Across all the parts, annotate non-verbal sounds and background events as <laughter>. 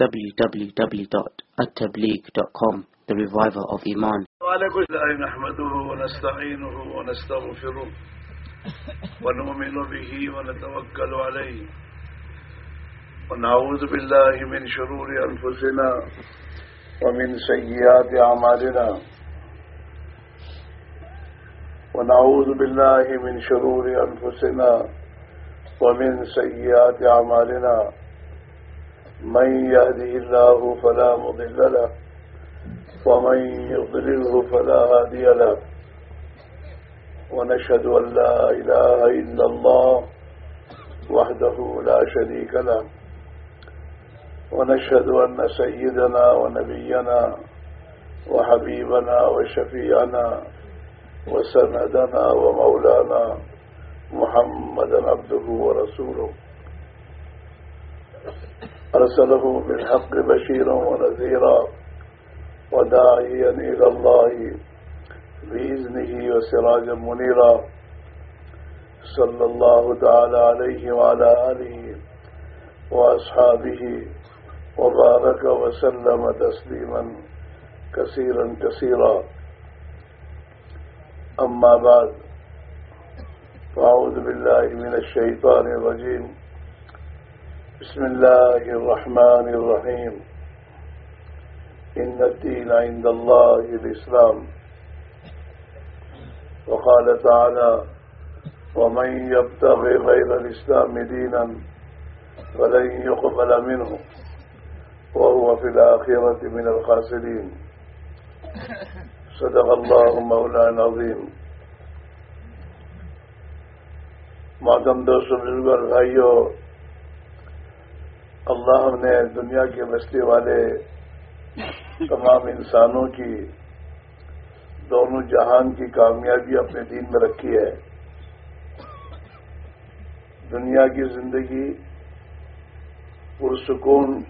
www.attableek.com The Reviver of Iman وعلى كل الله نحمده ونستعينه ونستغفره ونؤمن به ونتوكل عليه ونعوذ بالله من شرور أنفسنا ومن سيئات أعمالنا ونعوذ بالله من شرور أنفسنا ومن سيئات أعمالنا من يهده الله فلا مضل له ومن يضلله فلا هادي له. ونشهد أن لا إله إلا الله وحده لا شريك له. ونشهد أن سيدنا ونبينا وحبيبنا وشفيعنا وسندنا ومولانا محمدا عبده ورسوله. أرسله بالحق بشيرا ونذيرا وداعيا إلى الله بإذنه وسراجا منيرا صلى الله تعالى عليه وعلى آله وأصحابه وبارك وسلم تسليما كثيرا كثيرا. أما بعد، فأعوذ بالله من الشيطان الرجيم. بسم الله الرحمن الرحيم. إن الدين عند الله الإسلام. وقال تعالى ومن يبتغي غير الإسلام دينا فلن يقبل منه. وهو في الآخرة من الخاسرين. صدق الله مولانا العظيم. معدم دوست بزرگ اور بھائیوں اللہ نے دنیا کے بستے والے تمام انسانوں کی دونوں جہان کی کامیابی اپنے دین میں رکھی ہے۔ دنیا کی زندگی پرسکون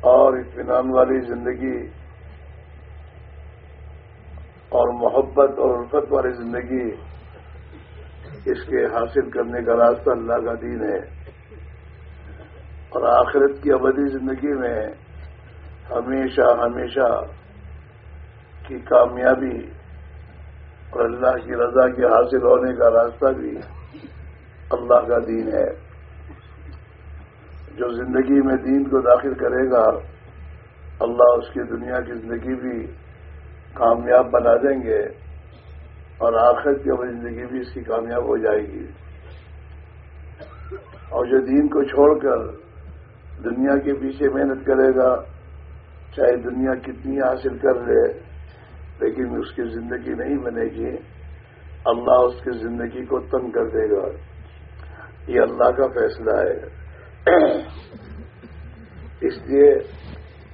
اور اطمینان والی زندگی اور محبت اور الفت والی زندگی اس کے حاصل کرنے کا راستہ اللہ کا دین ہے۔ اور آخرت کی ابدی زندگی میں ہمیشہ ہمیشہ کی کامیابی اور اللہ کی رضا کے حاصل ہونے کا راستہ بھی اللہ کا دین ہے۔ جو زندگی میں دین کو داخل کرے گا، اللہ اس کی دنیا کی زندگی بھی کامیاب بنا دیں گے اور آخر کی زندگی بھی اس کی کامیاب ہو جائے گی۔ اور جو دین کو چھوڑ کر دنیا کے پیچھے محنت کرے گا، چاہے دنیا کتنی حاصل کر لے، لیکن اس کی زندگی نہیں بنے گی۔ اللہ اس کی زندگی کو تنگ کر دے گا۔ یہ اللہ کا فیصلہ ہے۔ اس لیے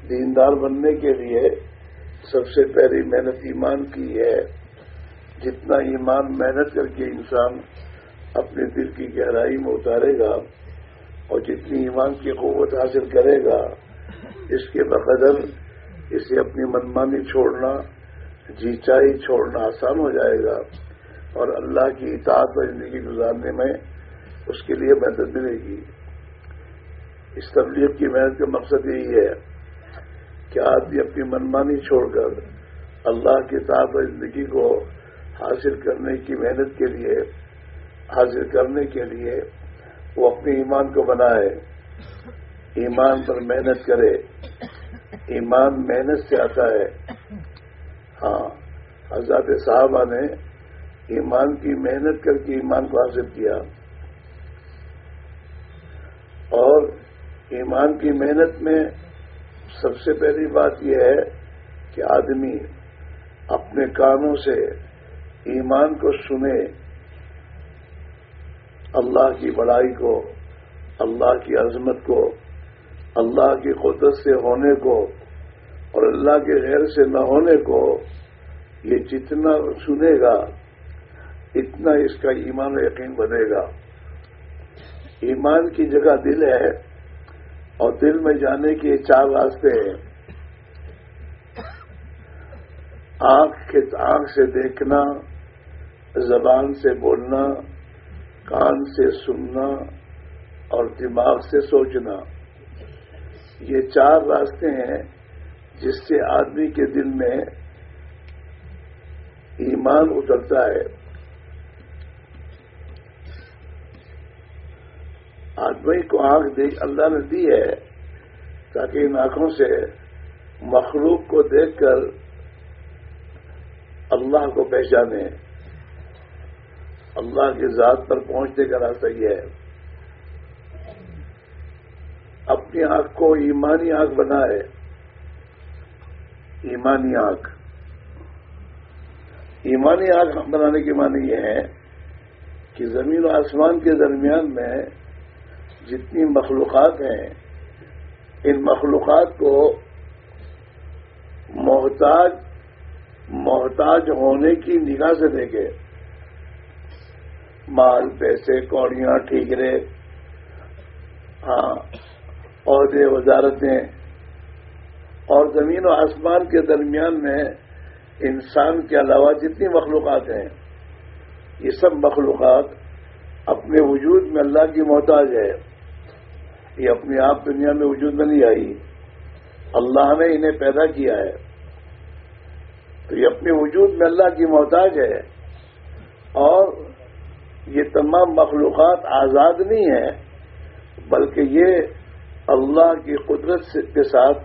دیندار بننے کے لیے سب سے پہلی محنت ایمان کی ہے۔ جتنا ایمان محنت کر کے انسان اپنے دل کی گہرائی میں اتارے گا اور جتنی ایمان کی قوت حاصل کرے گا، اس کے بقدر اسے اپنی منمانی چھوڑنا جیچائی چھوڑنا آسان ہو جائے گا۔ اور اللہ کی اطاعت و زندگی گزارنے میں اس کے لیے مدد ملے گی۔ اس تبلیغ کی محنت کا مقصد یہی ہے کہ آدمی اپنی منمانی چھوڑ کر اللہ کی اطاعت و زندگی کو حاصل کرنے کی محنت کے لیے، حاصل کرنے کے لیے وہ اپنے ایمان کو بنائے۔ ایمان پر محنت کرے۔ ایمان محنت سے آتا ہے۔ ہاں حضرت صاحبہ نے ایمان کی محنت کر کے ایمان کو حاصل کیا۔ اور ایمان کی محنت میں سب سے پہلی بات یہ ہے کہ آدمی اپنے کانوں سے ایمان کو سنے۔ اللہ کی بڑائی کو، اللہ کی عظمت کو، اللہ کی قدرت سے ہونے کو اور اللہ کے غیر سے نہ ہونے کو یہ جتنا سنے گا، اتنا اس کا ایمان و یقین بنے گا۔ ایمان کی جگہ دل ہے اور دل میں جانے کے چار راستے ہیں۔ آنکھ کے آنکھ سے دیکھنا، زبان سے بولنا کان سے سننا اور دماغ سے سوچنا۔ یہ چار راستے ہیں جس سے آدمی کے دل میں ایمان اترتا ہے۔ آدمی کو آنکھ دیکھ اللہ نے دی ہے تاکہ ان آنکھوں سے مخلوق کو دیکھ کر اللہ کو پہچانے۔ اللہ کی ذات پر پہنچنے کا راستہ یہ ہے۔ اپنی آنکھ کو ایمانی آنکھ بنائے ایمانی آنکھ۔ ایمانی آنکھ بنانے کی معنی یہ ہے کہ زمین و آسمان کے درمیان میں جتنی مخلوقات ہیں، ان مخلوقات کو محتاج محتاج ہونے کی نگاہ سے دیکھے مال پیسے کوڑیاں ٹھیکرے ہاں عہدے وزارتیں اور زمین و آسمان کے درمیان میں انسان کے علاوہ جتنی مخلوقات ہیں یہ سب مخلوقات اپنے وجود میں اللہ کی محتاج ہے। یہ اپنی آپ دنیا میں وجود میں نہیں آئی۔ اللہ نے انہیں پیدا کیا ہے۔ تو یہ اپنے وجود میں اللہ کی محتاج ہے۔ اور یہ تمام مخلوقات آزاد نہیں ہیں، بلکہ یہ اللہ کی قدرت کے ساتھ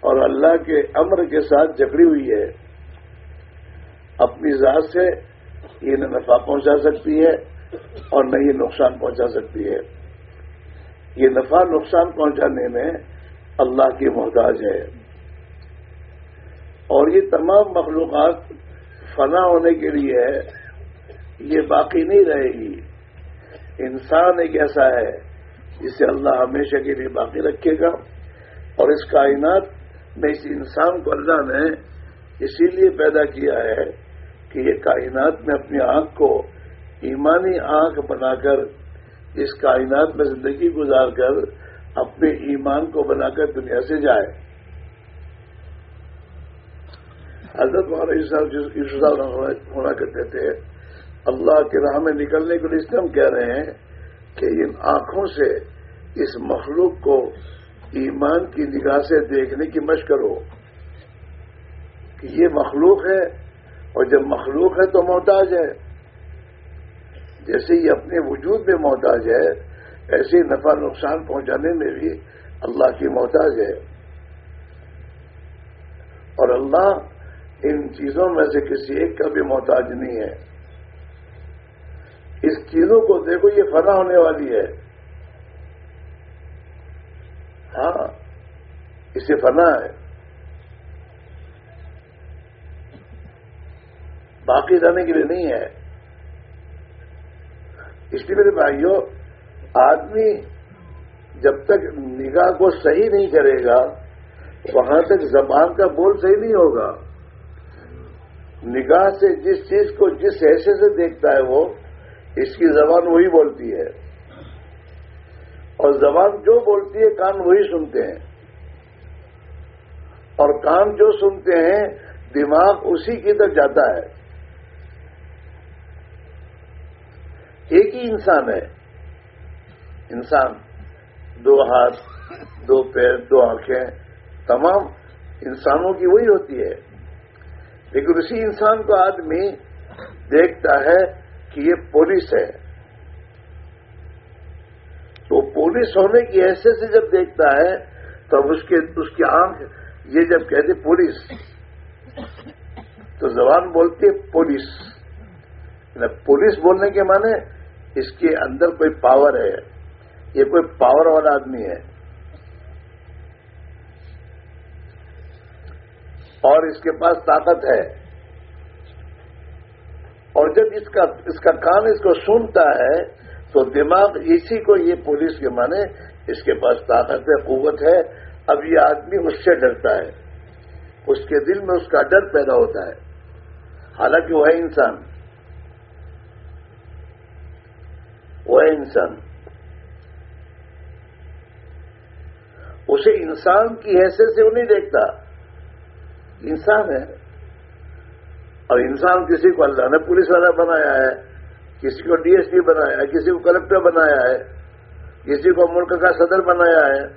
اور اللہ کے امر کے ساتھ جکڑی ہوئی ہے۔ اپنی ذات سے یہ نہ نفع پہنچا سکتی ہے اور نہ یہ نقصان پہنچا سکتی ہے۔ یہ نفع نقصان پہنچانے میں اللہ کی محتاج ہے۔ اور یہ تمام مخلوقات فنا ہونے کے لیے ہے یہ باقی نہیں رہے گی۔ انسان ایک ایسا ہے جسے اللہ ہمیشہ کے لیے باقی رکھے گا اور اس کائنات میں اس انسان کو اللہ نے اسی لیے پیدا کیا ہے کہ یہ کائنات میں اپنی آنکھ کو ایمانی آنکھ بنا کر اس کائنات میں زندگی گزار کر اپنے ایمان کو بنا کر دنیا سے جائے۔ حضرت مہاراج صاحب ہونا کرتے تھے۔ اللہ کے راہ میں نکلنے کے لیے اس ہم کہہ رہے ہیں کہ ان آنکھوں سے اس مخلوق کو ایمان کی نگاہ سے دیکھنے کی مشق کرو کہ یہ مخلوق ہے اور جب مخلوق ہے تو محتاج ہے۔ جیسے یہ اپنے وجود میں محتاج ہے، ایسے ہی نفع نقصان پہنچانے میں بھی اللہ کی محتاج ہے۔ اور اللہ ان چیزوں میں سے کسی ایک کا بھی محتاج نہیں ہے۔ اس چیزوں کو دیکھو، یہ فنا ہونے والی ہے۔ ہاں اسے فنا ہے۔ باقی رہنے کے لیے نہیں ہے۔ اس لیے میرے بھائیوں، آدمی جب تک نگاہ کو صحیح نہیں کرے گا، وہاں تک زبان کا بول صحیح نہیں ہوگا۔ نگاہ سے جس چیز کو جس حیثیت سے دیکھتا ہے وہ اس کی زبان وہی بولتی ہے۔ اور زبان جو بولتی ہے، کان وہی سنتے ہیں۔ اور کان جو سنتے ہیں، دماغ اسی کی طرف جاتا ہے۔ ایک ہی انسان ہے۔ انسان، دو ہاتھ، دو پیر، دو آنکھیں، تمام انسانوں کی وہی ہوتی ہے۔ لیکن اسی انسان کو آدمی دیکھتا ہے کہ یہ پولیس ہے۔ تو پولیس ہونے کی حیثیت سے جب دیکھتا ہے، تب اس کے، اس کی آنکھ یہ جب کہتے پولیس، تو زبان بولتی ہے پولیس۔ یعنی پولیس بولنے کے معنی اس کے اندر کوئی پاور ہے، یہ کوئی پاور والا آدمی ہے۔ اور اس کے پاس طاقت ہے۔ اور جب اس کا اس کا کان اس کو سنتا ہے، تو دماغ اسی کو یہ پولیس کے مانے اس کے پاس طاقت ہے، قوت ہے۔ اب یہ آدمی اس سے ڈرتا ہے۔ اس کے دل میں اس کا ڈر پیدا ہوتا ہے۔ حالانکہ وہ ہے انسان۔ وہ ہے انسان۔ اسے انسان کی حیثیت سے وہ نہیں دیکھتا۔ انسان ہے۔ اور انسان کسی کو اللہ نے پولیس والا بنایا ہے، کسی کو ڈی ایس پی بنایا ہے، کسی کو کلکٹر بنایا ہے، کسی کو ملک کا صدر بنایا ہے،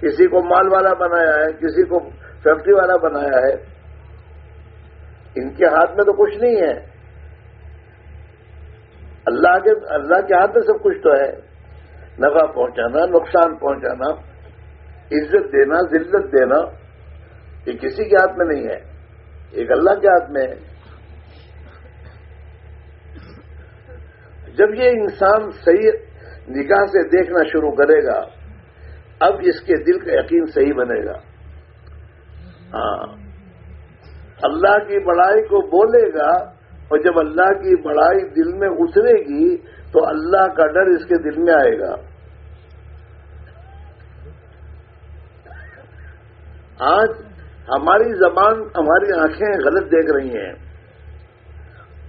کسی کو مال والا بنایا ہے، کسی کو فیکٹری والا بنایا ہے۔ ان کے ہاتھ میں تو کچھ نہیں ہے۔ اللہ کے اللہ کے ہاتھ میں سب کچھ تو ہے۔ نفع پہنچانا، نقصان پہنچانا، عزت دینا، ذلت دینا، یہ کسی کے ہاتھ میں نہیں ہے۔ ایک اللہ کے ہاتھ میں ہے۔ جب یہ انسان صحیح نگاہ سے دیکھنا شروع کرے گا، اب اس کے دل کا یقین صحیح بنے گا۔ ہاں۔ اللہ کی بڑائی کو بولے گا اور جب اللہ کی بڑائی دل میں اترے گی، تو اللہ کا ڈر اس کے دل میں آئے گا۔ آج ہماری زبان ہماری آنکھیں غلط دیکھ رہی ہیں۔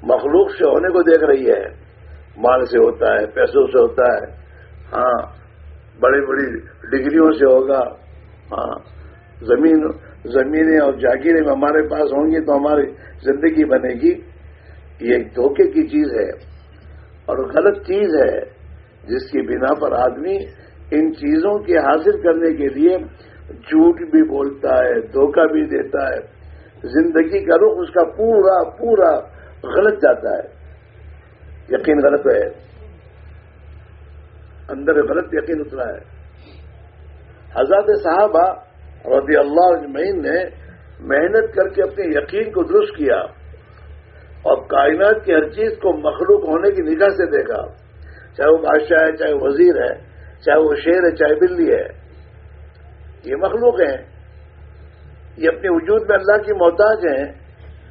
مخلوق سے ہونے کو دیکھ رہی ہے۔ مال سے ہوتا ہے، پیسوں سے ہوتا ہے۔ ہاں بڑی بڑی ڈگریوں سے ہوگا۔ ہاں زمین، زمینیں اور جاگیریں ہمارے پاس ہوں گی تو ہماری زندگی بنے گی۔ یہ ایک دھوکے کی چیز ہے۔ اور غلط چیز ہے جس کی بنا پر آدمی ان چیزوں کے حاصل کرنے کے لیے جھوٹ بھی بولتا ہے، دھوکہ بھی دیتا ہے، زندگی کا رخ اس کا پورا پورا غلط جاتا ہے۔ یقین غلط ہے۔ اندر غلط یقین اترا ہے۔ حضرت صاحبہ رضی اللہ اجمعین نے محنت کر کے اپنے یقین کو درست کیا اور کائنات کی ہر چیز کو مخلوق ہونے کی نگاہ سے دیکھا۔ چاہے وہ بادشاہ ہے، چاہے وزیر ہے، چاہے وہ شیر ہے، چاہے بلی ہے۔ یہ مخلوق ہیں، یہ اپنے وجود میں اللہ کی محتاج ہیں،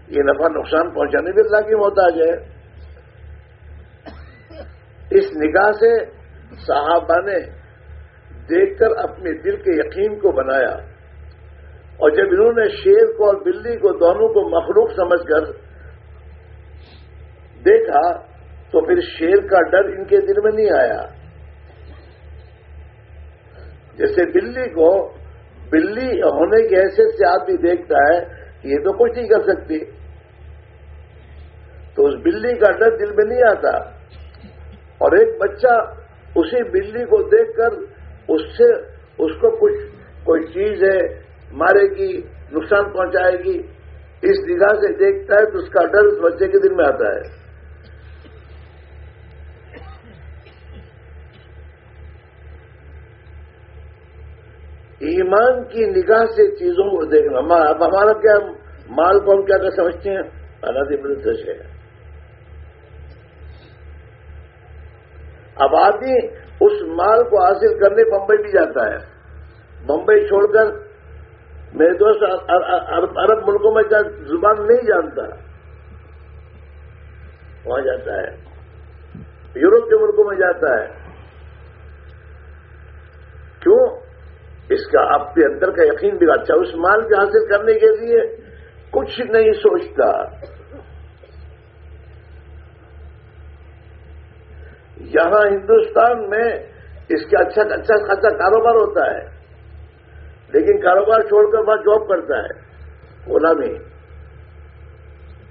یہ نفع نقصان پہنچانے بھی اللہ کی محتاج ہے اس نگاہ سے صحابہ نے دیکھ کر اپنے دل کے یقین کو بنایا۔ اور جب انہوں نے شیر کو اور بلی کو دونوں کو مخلوق سمجھ کر دیکھا، تو پھر شیر کا ڈر ان کے دل میں نہیں آیا۔ جیسے بلی کو بلی ہونے کی حیثیت سے آدمی دیکھتا ہے یہ تو کچھ نہیں کر سکتی۔ تو اس بلی کا ڈر دل میں نہیں آتا۔ اور ایک بچہ اسی بلی کو دیکھ کر اس سے اس کو کچھ کوئی چیز ہے مارے گی، نقصان پہنچائے گی، اس نگاہ سے دیکھتا ہے تو اس کا ڈر اس بچے کے دل میں آتا ہے۔ ایمان کی نگاہ سے چیزوں کو دیکھنا۔ اب ہمارا کیا مال کو ہم کیا کر سمجھتے ہیں؟ آزادی سچ ہے اب آدمی اس مال کو حاصل کرنے بمبئی بھی جاتا ہے۔ بمبئی چھوڑ کر میرے دوست عرب ملکوں میں زبان نہیں جانتا۔ وہاں جاتا ہے۔ یورپ کے ملکوں میں جاتا ہے۔ کیوں؟ اس کا آپ کے اندر کا یقین بھی اچھا اس مال کے حاصل کرنے کے لیے کچھ نہیں سوچتا۔ یہاں ہندوستان میں اس کا اچھا اچھا خاصا کاروبار ہوتا ہے، لیکن کاروبار چھوڑ کر وہاں جاب کرتا ہے، غلامی۔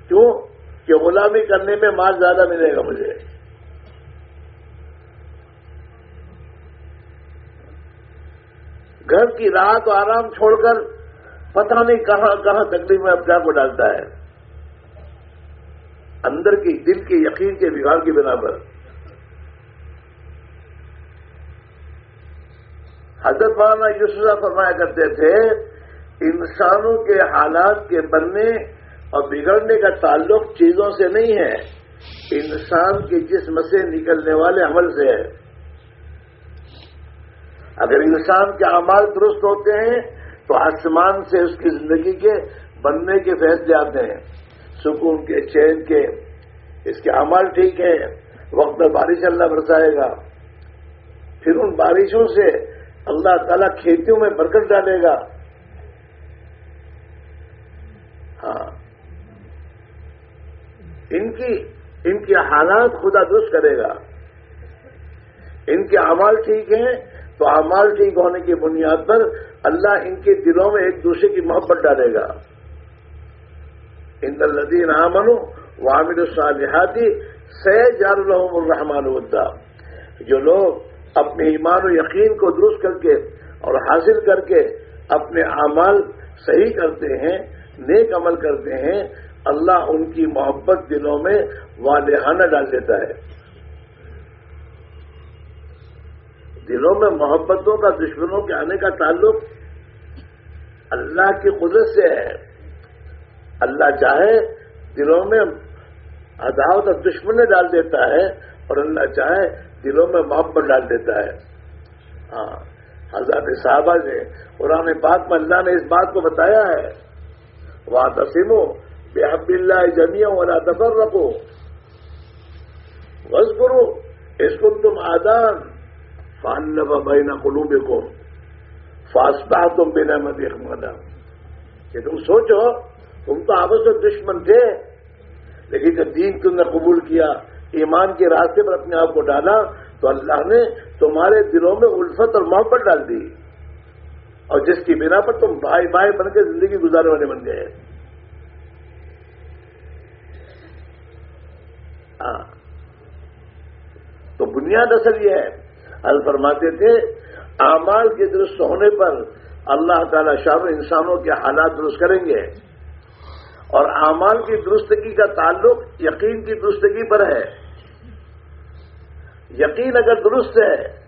کیوں؟ کہ غلامی کرنے میں مال زیادہ ملے گا مجھے۔ گھر کی رات و آرام چھوڑ کر پتہ نہیں کہاں کہاں تکلیف میں اپنے آپ کو ڈالتا ہے۔ اندر کی دل کے یقین کے بگاڑ کی بنا پر۔ حضرت مولانا یوسفہ فرمایا کرتے تھے، انسانوں کے حالات کے بننے اور بگڑنے کا تعلق چیزوں سے نہیں ہے۔ انسان کے جسم سے نکلنے والے عمل سے ہے۔ اگر انسان کے اعمال درست ہوتے ہیں، تو آسمان سے اس کی زندگی کے بننے کے فیصلے آتے ہیں۔ سکون کے، چین کے، اس کے اعمال ٹھیک ہیں۔ وقت میں بارش اللہ برسائے گا۔ پھر ان بارشوں سے اللہ تعالیٰ کھیتیوں میں برکت ڈالے گا۔ ہاں۔ ان کی، ان کے حالات خدا درست کرے گا۔ ان کے اعمال ٹھیک ہیں تو اعمال ٹھیک ہونے کی بنیاد پر اللہ ان کے دلوں میں ایک دوسرے کی محبت ڈالے گا۔ ان الدین امن وامد الصالحاتی سہ جار الرحمان الرحمان جو لوگ اپنے ایمان و یقین کو درست کر کے اور حاصل کر کے اپنے اعمال صحیح کرتے ہیں، نیک عمل کرتے ہیں، اللہ ان کی محبت دلوں میں والہانہ ڈال دیتا ہے۔ دلوں میں محبتوں کا دشمنوں کے آنے کا تعلق اللہ کی قدرت سے ہے۔ اللہ چاہے دلوں میں عداوت اور دشمن ڈال دیتا ہے اور اللہ چاہے دلوں میں محبت ڈال دیتا ہے۔ ہاں حضرت صحابہ نے قرآن پاک میں اللہ نے اس بات کو بتایا ہے۔ وہ تسیموں بے حب اللہ جمیا والا دبر رکھو بس کرو اس کو تم آدان فان بہنا قلوب کو فاسبہ تم بنا مت کہ تم سوچو، تم تو آپس میں دشمن تھے۔ لیکن جب دین تم نے قبول کیا، ایمان کے راستے پر اپنے آپ کو ڈالا، تو اللہ نے تمہارے دلوں میں الفت اور محبت ڈال دی۔ اور جس کی بنا پر تم بھائی بھائی بن کے زندگی گزارنے والے بن گئے۔ ہاں۔ تو بنیاد اصل یہ ہے۔ حل فرماتے تھے، اعمال کے درست ہونے پر اللہ تعالی شاہ انسانوں کے حالات درست کریں گے۔ اور اعمال کی درستگی کا تعلق یقین کی درستگی پر ہے۔ یقین اگر درست ہے،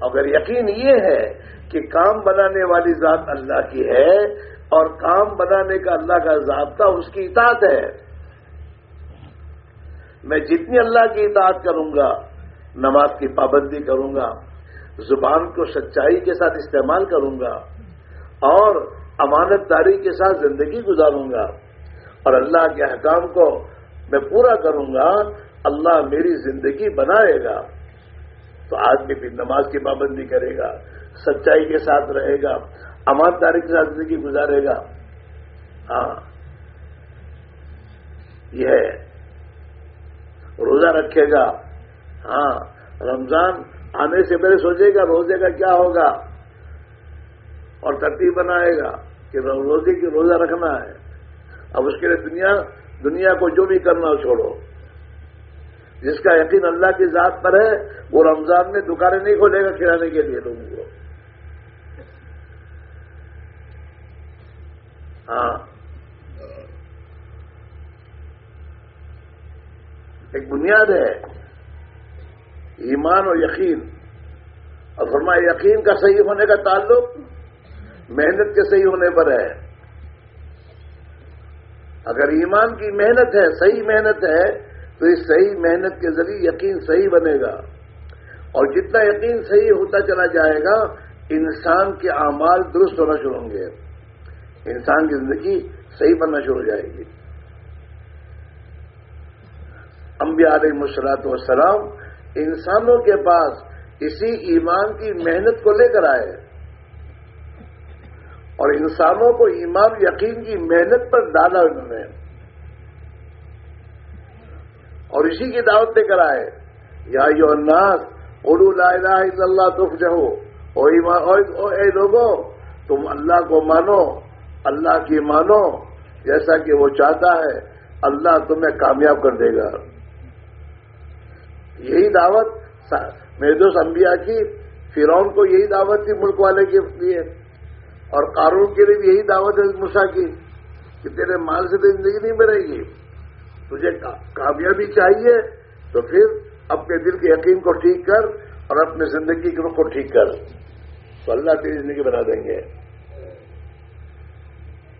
اگر یقین یہ ہے کہ کام بنانے والی ذات اللہ کی ہے اور کام بنانے کا اللہ کا ضابطہ اس کی اطاعت ہے، میں جتنی اللہ کی اطاعت کروں گا نماز کی پابندی کروں گا، زبان کو سچائی کے ساتھ استعمال کروں گا اور امانت داری کے ساتھ زندگی گزاروں گا۔ اور اللہ کے حکام کو میں پورا کروں گا، اللہ میری زندگی بنائے گا۔ تو آدمی بھی نماز کی پابندی کرے گا، سچائی کے ساتھ رہے گا، امانت داری کے ساتھ زندگی گزارے گا۔ ہاں۔ یہ روزہ رکھے گا۔ ہاں رمضان آنے سے پہلے سوچے گا، روزے کا کیا ہوگا؟ اور ترتیب بنائے گا کہ روزے کی روزہ رکھنا ہے۔ اب اس کے لیے دنیا دنیا کو جو بھی کرنا چھوڑو۔ جس کا یقین اللہ کی ذات پر ہے، وہ رمضان میں دکانیں نہیں کھولے گا کھلانے کے لیے لوگوں کو۔ ہاں۔ ایک بنیاد ہے۔ ایمان اور یقین۔ اور فرمایا، یقین کا صحیح ہونے کا تعلق محنت کے صحیح ہونے پر ہے۔ اگر ایمان کی محنت ہے، صحیح محنت ہے، تو اس صحیح محنت کے ذریعے یقین صحیح بنے گا۔ اور جتنا یقین صحیح ہوتا چلا جائے گا، انسان کے اعمال درست ہونا شروع ہوں گے۔ انسان کی زندگی صحیح بننا شروع ہو جائے گی۔ انبیاء علیہ مشرات وسلام انسانوں کے پاس اسی ایمان کی محنت کو لے کر آئے اور انسانوں کو ایمان یقین کی محنت پر ڈالا انہوں نے۔ اور اسی کی دعوت دے کر آئے۔ یا یو الناس اردو لا الہ الا اللہ تف جہو اے لوگوں تم اللہ کو مانو، اللہ کی مانو، جیسا کہ وہ چاہتا ہے، اللہ تمہیں کامیاب کر دے گا۔ یہی دعوت میرے دوست انبیاء کی فرون کو یہی دعوت تھی، ملک والے کے لیے۔ اور قانون کے لیے بھی یہی دعوت ہے مسا کی، کہ تیرے مال سے تو زندگی نہیں بنے گی۔ تجھے کامیابی چاہیے، تو پھر اپنے دل کے یقین کو ٹھیک کر اور اپنے زندگی کے رخ کو ٹھیک کر۔ تو اللہ تیری زندگی بنا دیں گے۔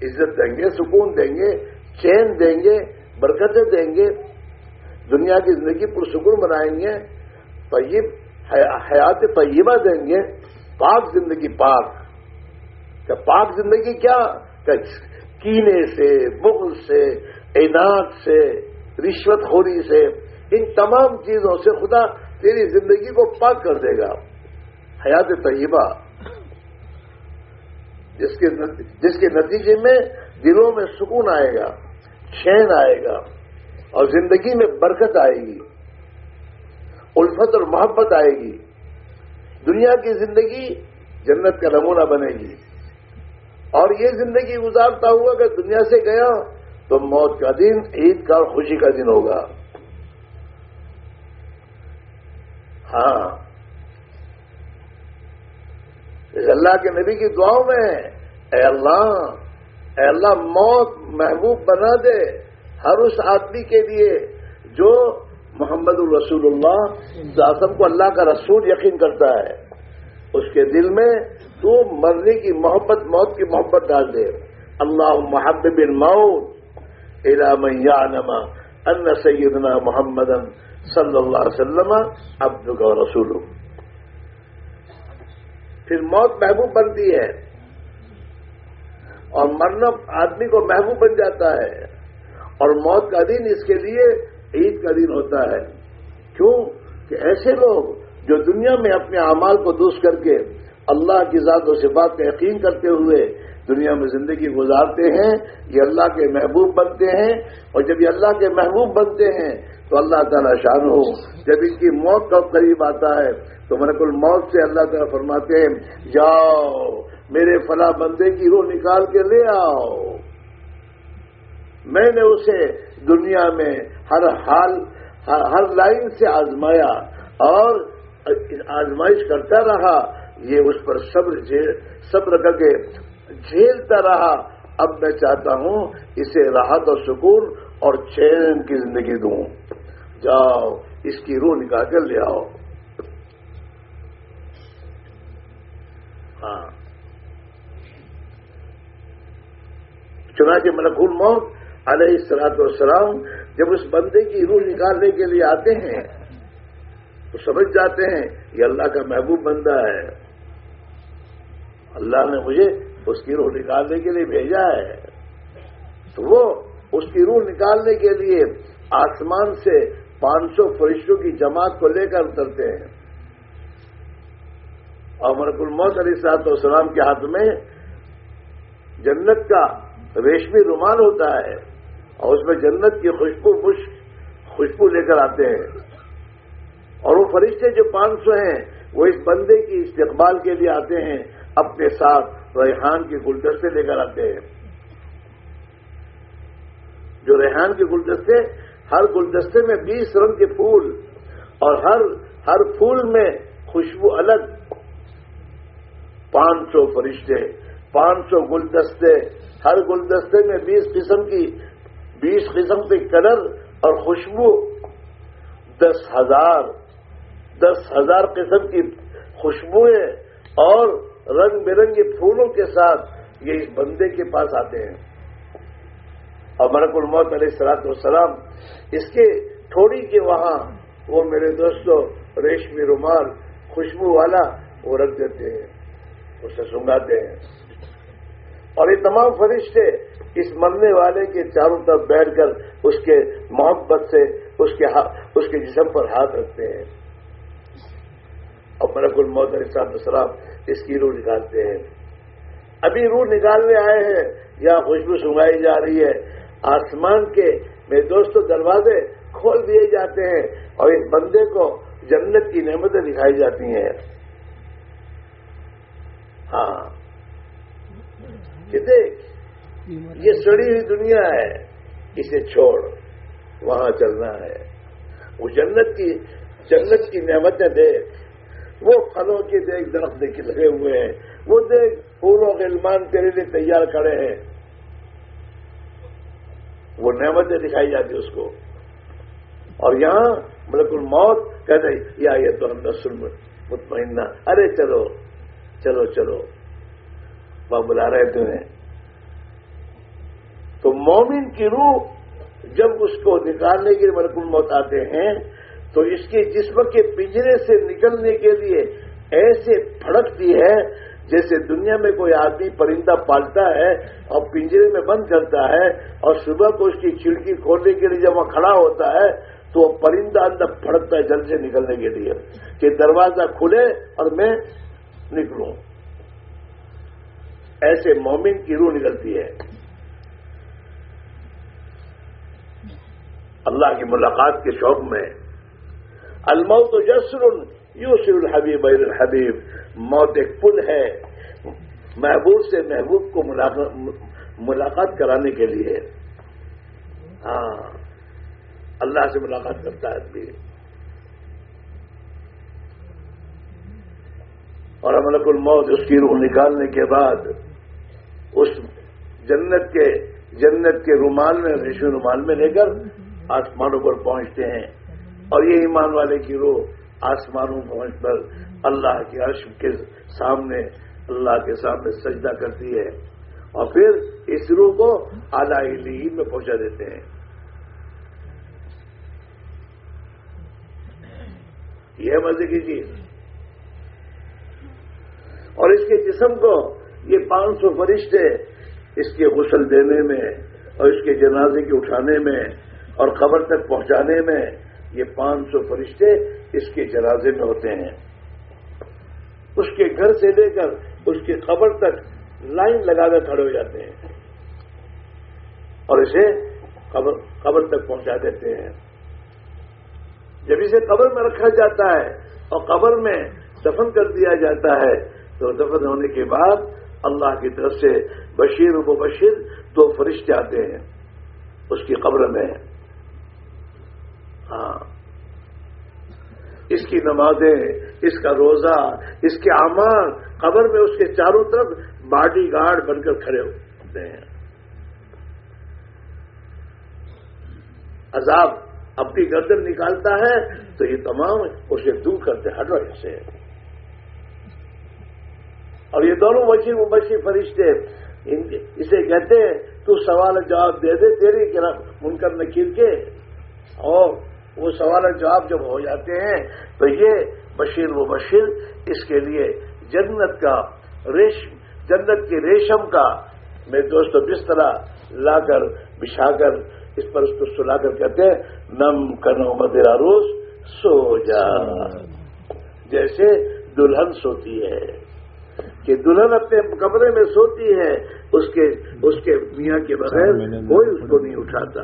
عزت دیں گے، سکون دیں گے، چین دیں گے، برکتیں دیں گے۔ دنیا کی زندگی پرسکون بنائیں گے، طیب حیات طیبہ دیں گے، پاک زندگی پاک۔ کہ پاک زندگی کیا؟ کہ کینے سے بغل سے اعنات سے، رشوت خوری سے، ان تمام چیزوں سے خدا تیری زندگی کو پاک کر دے گا۔ حیات طیبہ۔ جس کے جس کے نتیجے میں دلوں میں سکون آئے گا چین آئے گا۔ اور زندگی میں برکت آئے گی، الفت اور محبت آئے گی۔ دنیا کی زندگی جنت کا نمونہ بنے گی۔ اور یہ زندگی گزارتا ہوا کہ دنیا سے گیا تو موت کا دن، عید کا اور خوشی کا دن ہوگا۔ ہاں۔ اللہ کے نبی کی دعاؤں میں اے اللہ اے اللہ موت محبوب بنا دے۔ ہر اس آدمی کے لیے جو محمد الرسول اللہ اعظم کو اللہ کا رسول یقین کرتا ہے، اس کے دل میں تو مرنے کی محبت، موت کی محبت ڈال دے۔ اللہ محبب الموت علام نما ان سیدنا محمد صلی اللہ علیہ وسلم عبد کا رسول پھر موت محبوب بنتی ہے اور مرنا آدمی کو محبوب بن جاتا ہے۔ اور موت کا دن اس کے لیے عید کا دن ہوتا ہے۔ کیوں؟ کہ ایسے لوگ جو دنیا میں اپنے اعمال کو دوست کر کے اللہ کی ذات و صفات کا یقین کرتے ہوئے دنیا میں زندگی گزارتے ہیں، یہ اللہ کے محبوب بنتے ہیں۔ اور جب یہ اللہ کے محبوب بنتے ہیں تو اللہ تعالیٰ شان ہو۔ جب ان کی موت کا قریب آتا ہے تو ملک الموت سے اللہ تعالیٰ فرماتے ہیں، جاؤ، میرے فلاں بندے کی روح نکال کے لے آؤ۔ میں نے اسے دنیا میں ہر حال، ہر لائن سے آزمایا اور آزمائش کرتا رہا۔ یہ اس پر صبر صبر کر کے جھیلتا رہا۔ اب میں چاہتا ہوں اسے راحت اور سکون اور چین کی زندگی دوں۔ جاؤ، اس کی روح نکال کر لے آؤ۔ ہاں۔ چنانچہ ملک الموت علیہ السلاط والسلام جب اس بندے کی روح نکالنے کے لیے آتے ہیں، تو سمجھ جاتے ہیں یہ اللہ کا محبوب بندہ ہے۔ اللہ نے مجھے اس کی روح نکالنے کے لیے بھیجا ہے۔ تو وہ اس کی روح نکالنے کے لیے آسمان سے پانچ سو فرشتوں کی جماعت کو لے کر اترتے ہیں۔ اور مرک الموت علی صاحب السلام کے ہاتھ میں جنت کا ریشمی رومال ہوتا ہے۔ اور اس میں جنت کی خوشبو مشک خوشبو لے کر آتے ہیں۔ اور وہ فرشتے جو پانچ سو ہیں، وہ اس بندے کی استقبال کے لیے آتے ہیں، اپنے ساتھ ریحان کے گلدستے لے کر آتے ہیں۔ جو ریحان کے گلدستے، ہر گلدستے میں بیس رنگ کے پھول اور ہر ہر پھول میں خوشبو الگ۔ پانچ سو فرشتے، پانچ سو گلدستے، ہر گلدستے میں بیس قسم کی بیس قسم کے کلر اور خوشبو دس ہزار دس ہزار قسم کی خوشبوئیں اور رنگ برنگے پھولوں کے ساتھ یہ بندے کے پاس آتے ہیں۔ اور مرک الموت علیہ السلاط والسلام، اس کے تھوڑی کے وہاں وہ میرے دوستوں ریشمی رومال خوشبو والا وہ رکھ دیتے ہیں، اسے سنگاتے ہیں۔ اور یہ تمام فرشتے اس مرنے والے کے چاروں طرف بیٹھ کر اس کے محبت سے اس کے اس کے جسم پر ہاتھ رکھتے ہیں۔ اور مرک الموت علیہ السلام اس کی روح نکالتے ہیں۔ ابھی روح نکالنے آئے ہیں یا خوشبو سنگائی جا رہی ہے۔ آسمان کے میرے دوستوں دروازے کھول دیے جاتے ہیں اور اس بندے کو جنت کی نعمتیں دکھائی جاتی ہیں۔ ہاں۔ کہ دیکھ یہ سڑی ہوئی دنیا ہے، اسے چھوڑ، وہاں چلنا ہے۔ وہ جنت کی جنت کی نعمتیں دیکھ وہ پھلوں کے دیکھ درخت دیکھ لگے ہوئے ہیں۔ وہ دیکھ پھولوں کے علمان تیرے لیے تیار کھڑے ہیں۔ وہ نعمتیں دکھائی جاتی اس کو۔ اور یہاں ملک الموت کہتے یا یہ تو ہم رسول مطمئنہ۔ ارے چلو چلو چلو۔ بلا رہے تمہیں تو مومن کی روح جب اس کو نکالنے کے لیے ملک الموت آتے ہیں، تو اس کے جسم کے پنجرے سے نکلنے کے لیے ایسے پھڑکتی ہے جیسے دنیا میں کوئی آدمی پرندہ پالتا ہے اور پنجرے میں بند کرتا ہے اور صبح کو اس کی کھڑکی کھولنے کے لیے جب وہ کھڑا ہوتا ہے، تو وہ پرندہ اندر پھڑکتا ہے جلد سے نکلنے کے لیے کہ دروازہ کھلے اور میں نکلوں۔ ایسے مومن کی روح نکلتی ہے۔ اللہ کی ملاقات کے شوق میں۔ الموت تو جسر الحبیب الحبیب۔ موت ایک پل ہے۔ محبوب سے محبوب کو ملاقات کرانے کے لیے۔ ہاں۔ اللہ سے ملاقات کرتا ہے آدمی۔ اور ملک الموت اس کی روح نکالنے کے بعد اس جنت کے جنت کے رومال میں ریشو رومال میں لے کر آسمانوں پر پہنچتے ہیں۔ اور یہ ایمان والے کی روح آسمانوں پہنچ کر اللہ کے عرش کے سامنے، اللہ کے سامنے سجدہ کرتی ہے۔ اور پھر اس روح کو اعلی میں پہنچا دیتے ہیں۔ یہ مزے کی چیز اور اس کے جسم کو یہ پانچ سو فرشتے اس کے غسل دینے میں اور اس کے جنازے کے اٹھانے میں اور قبر تک پہنچانے میں یہ پانچ سو فرشتے اس کے جنازے میں ہوتے ہیں۔ اس کے گھر سے لے کر اس کی قبر تک لائن لگا کر کھڑے ہو جاتے ہیں اور اسے قبر قبر تک پہنچا دیتے ہیں۔ جب اسے قبر میں رکھا جاتا ہے اور قبر میں دفن کر دیا جاتا ہے تو دفن ہونے کے بعد اللہ کی طرف سے بشیر و بشیر دو فرشتے آتے ہیں، اس کی قبر میں۔ ہاں۔ اس کی نمازیں، اس کا روزہ، اس کے اعمال، قبر میں اس کے چاروں طرف باڈی گارڈ بن کر کھڑے ہوتے ہیں۔ عذاب اپنی گردن نکالتا ہے تو یہ تمام اسے دور کرتے ہٹو سے۔ اور یہ دونوں وشی مبشی فرشتے اسے کہتے ہیں تو سوال جواب دے دے تیری منکر نکیر کے۔ اور وہ سوال جواب جب ہو جاتے ہیں تو یہ بشیر و بشیر اس کے لیے جنت کا ریشم جنت کے ریشم کا میرے دوست بستر لا کر بچھا کر اس پر اس کو سلا کر کہتے ہیں نم کنو مدیرا روز سو جا۔ جیسے دلہن سوتی ہے۔ کہ دلہن اپنے کمرے میں سوتی ہے اس کے اس کے میاں کے بغیر کوئی اس کو نہیں اٹھاتا۔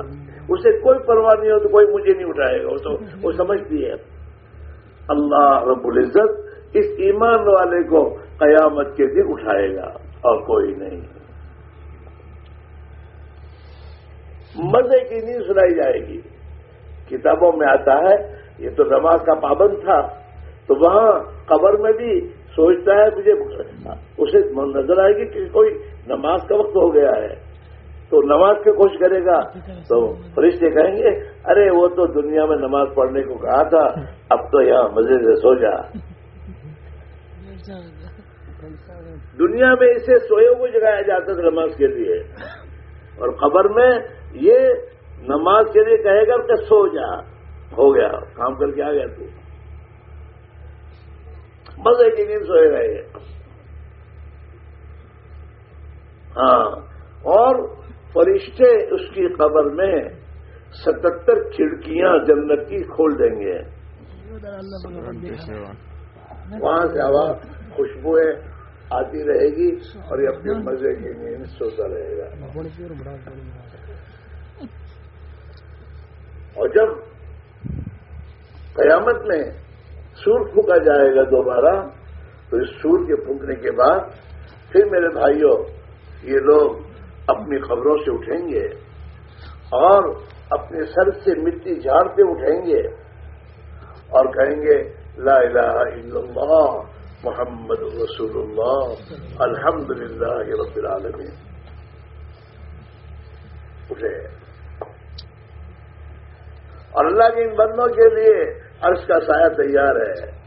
اسے کوئی پرواہ نہیں ہو تو کوئی مجھے نہیں اٹھائے گا وہ تو وہ سمجھتی ہے۔ اللہ رب العزت اس ایمان والے کو قیامت کے دن اٹھائے گا اور کوئی نہیں۔ مزے کی نہیں سنائی جائے گی۔ کتابوں میں آتا ہے یہ تو نماز کا پابند تھا تو وہاں قبر میں بھی سوچتا ہے مجھے اسے نظر آئے گی کہ کوئی نماز کا وقت ہو گیا ہے۔ تو نماز کی کوشش کرے گا۔ تو فرشتے کہیں گے، ارے وہ تو دنیا میں نماز پڑھنے کو کہا تھا، اب تو یہاں مزے سے سو جا دنیا میں اسے سوئے ہوئے جگایا جاتا تھا نماز کے لیے۔ اور قبر میں یہ نماز کے لیے کہے گا کہ سو جا ہو گیا، کام کر کے آ گیا تو۔ بس ایک نیند سوئے گا ہاں۔ اور فرشتے اس کی قبر میں ستہتر کھڑکیاں جنت کی کھول دیں گے۔ وہاں سے ہوا خوشبوئیں آتی رہے گی اور یہ اپنے مزے کی نیند سوتا رہے گا۔ اور جب قیامت میں سور پھونکا جائے گا دوبارہ، تو اس سور کے پھونکنے کے بعد پھر میرے بھائیوں، یہ لوگ اپنی خبروں سے اٹھیں گے اور اپنے سر سے مٹی جھاڑتے اٹھیں گے اور کہیں گے، لا الہ الا اللہ، محمد رسول اللہ الحمد للہ رب العالمین۔ اٹھے اور اللہ کے ان بندوں کے لیے عرش کا سایہ تیار ہے۔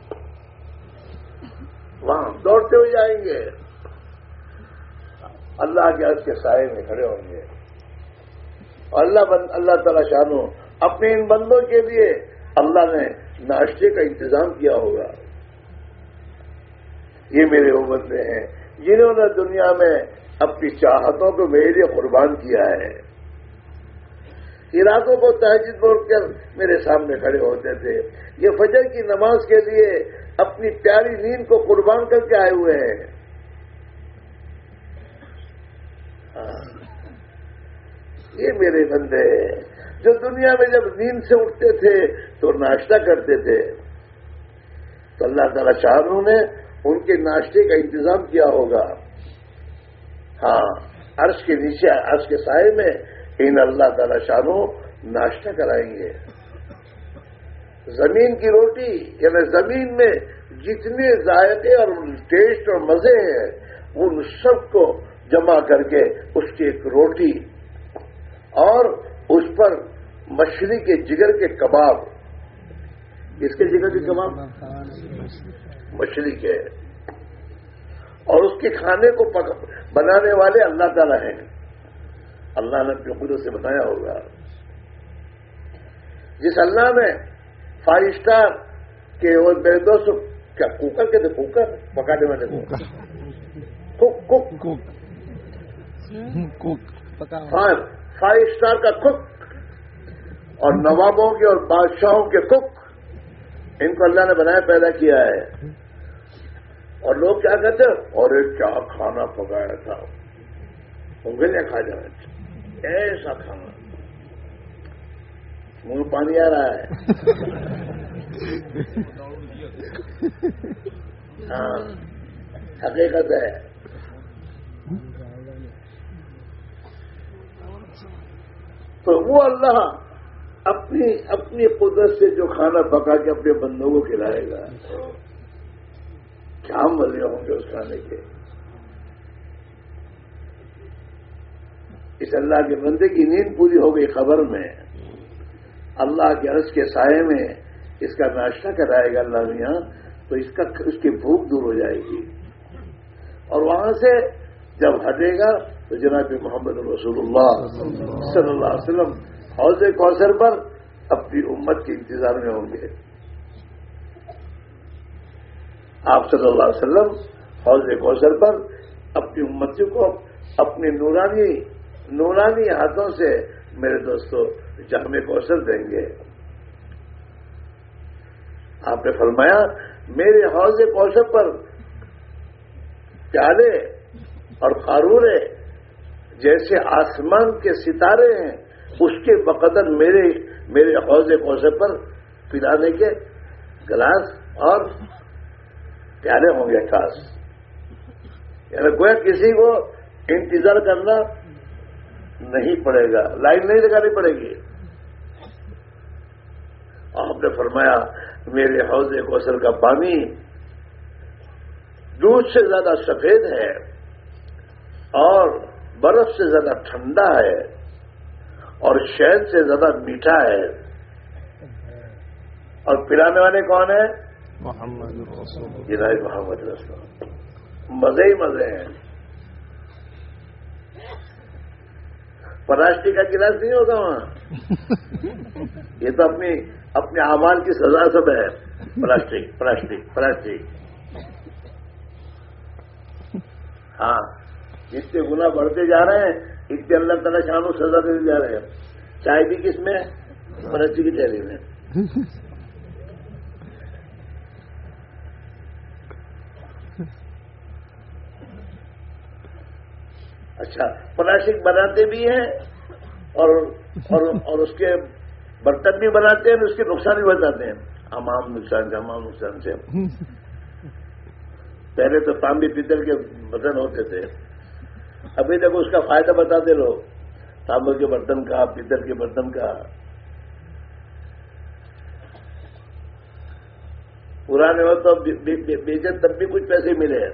وہاں دوڑتے ہوئے جائیں گے۔ اللہ کے عرش کے سائے میں کھڑے ہوں گے۔ اور اللہ بند اللہ تعالی شانو، اپنے ان بندوں کے لیے اللہ نے ناشتے کا انتظام کیا ہوگا۔ یہ میرے وہ بندے ہیں، جنہوں نے دنیا میں اپنی چاہتوں کو میرے لیے قربان کیا ہے۔ ارادوں کو تحجد بول کر میرے سامنے کھڑے ہوتے تھے۔ یہ فجر کی نماز کے لیے اپنی پیاری نیند کو قربان کر کے آئے ہوئے ہیں۔ یہ میرے بندے ہیں جو دنیا میں جب نیند سے اٹھتے تھے تو ناشتہ کرتے تھے۔ تو اللہ تعالی شاہروں نے ان کے ناشتے کا انتظام کیا ہوگا۔ ہاں عرش کے نیچے، عرش کے سائے میں ان اللہ تعالی شانو ناشتہ کرائیں گے۔ زمین کی روٹی یعنی زمین میں جتنے ذائقے اور ٹیسٹ اور مزے ہیں، ان سب کو جمع کر کے اس کی ایک روٹی اور اس پر مچھلی کے جگر کے کباب۔ کس کے جگر کے کباب؟ مچھلی کے۔ اور اس کے کھانے کو بنانے والے اللہ تعالی ہیں۔ اللہ نے اپنی قدرت سے بنایا ہوگا۔ جس اللہ نے فائیو اسٹار کے وہ میرے دوست کیا کوکر کے تھے؟ کوکر؟ پکانے والے کوک کوک۔ فائیو اسٹار کا کک اور نوابوں کے اور بادشاہوں کے کک ان کو اللہ نے بنایا پیدا کیا ہے۔ اور لوگ کیا کہتے ہیں؟ اور ایک کیا کھانا پکایا تھا؟ انگلیاں کھا جائیں ایسا کھانا منہ پانی آ رہا ہے۔ ہاں۔ حقیقت ہے۔ تو وہ اللہ اپنی اپنی قدرت سے جو کھانا پکا کے اپنے بندوں کو کھلائے گا۔ کیا مزے ہوں گے اس کھانے کے۔ اس اللہ کے بندے کی نیند پوری ہو گئی خبر میں، اللہ کے عرض کے سائے میں اس کا ناشتہ کرائے گا اللہ میاں، تو اس کا، اس کی بھوک دور ہو جائے گی۔ اور وہاں سے جب ہٹے گا، تو جناب محمد رسول اللہ صلی اللہ علیہ وسلم حوض کوثر پر اپنی امت کے انتظار میں ہوں گے۔ آپ صلی اللہ علیہ وسلم حوض کوثر پر اپنی امتوں کو اپنے نورانی نورانی ہاتھوں سے میرے دوستوں جامع کوثر دیں گے۔ آپ نے فرمایا، میرے حوض کوثر پر پیالے اور قارورے جیسے آسمان کے ستارے ہیں، اس کے بقدر میرے میرے حوض کوثر پر پلانے کے گلاس اور پیالے ہوں گے خاص یعنی گویا کسی کو انتظار کرنا نہیں پڑے گا لائن نہیں لگانی پڑے گی۔ آپ نے فرمایا میرے حوض کوثر کا پانی دودھ سے زیادہ سفید ہے اور برف سے زیادہ ٹھنڈا ہے اور شہد سے زیادہ میٹھا ہے۔ اور پلانے والے کون ہیں؟ محمد محمد رسول مزے ہی مزے ہیں۔ پلاسٹک کا گلاس نہیں ہوگا وہاں؟ یہ تو اپنی اپنے اعمال کی سزا سب ہے۔ پلاسٹک پلاسٹک پلاسٹک ہاں جتنے گنا بڑھتے جا رہے ہیں اتنے اللہ تعالیٰ شانو سزا دیتے جا رہے ہیں۔ چائے بھی کس میں؟ پلاسٹک کی تھیلی میں۔ اچھا پلاسٹک بناتے بھی ہیں اور اور, اور اس کے برتن بھی بناتے ہیں اس کے نقصان بھی بتاتے ہیں۔ امام نقصان سے امام نقصان سے۔ پہلے تو تانبی پیتل کے برتن ہوتے تھے۔ ابھی تک اس کا فائدہ بتاتے لوگ۔ تانبے کے برتن کا پیتل کے برتن کا۔ پرانے وقت تو بیچے تب بھی کچھ پیسے ملے۔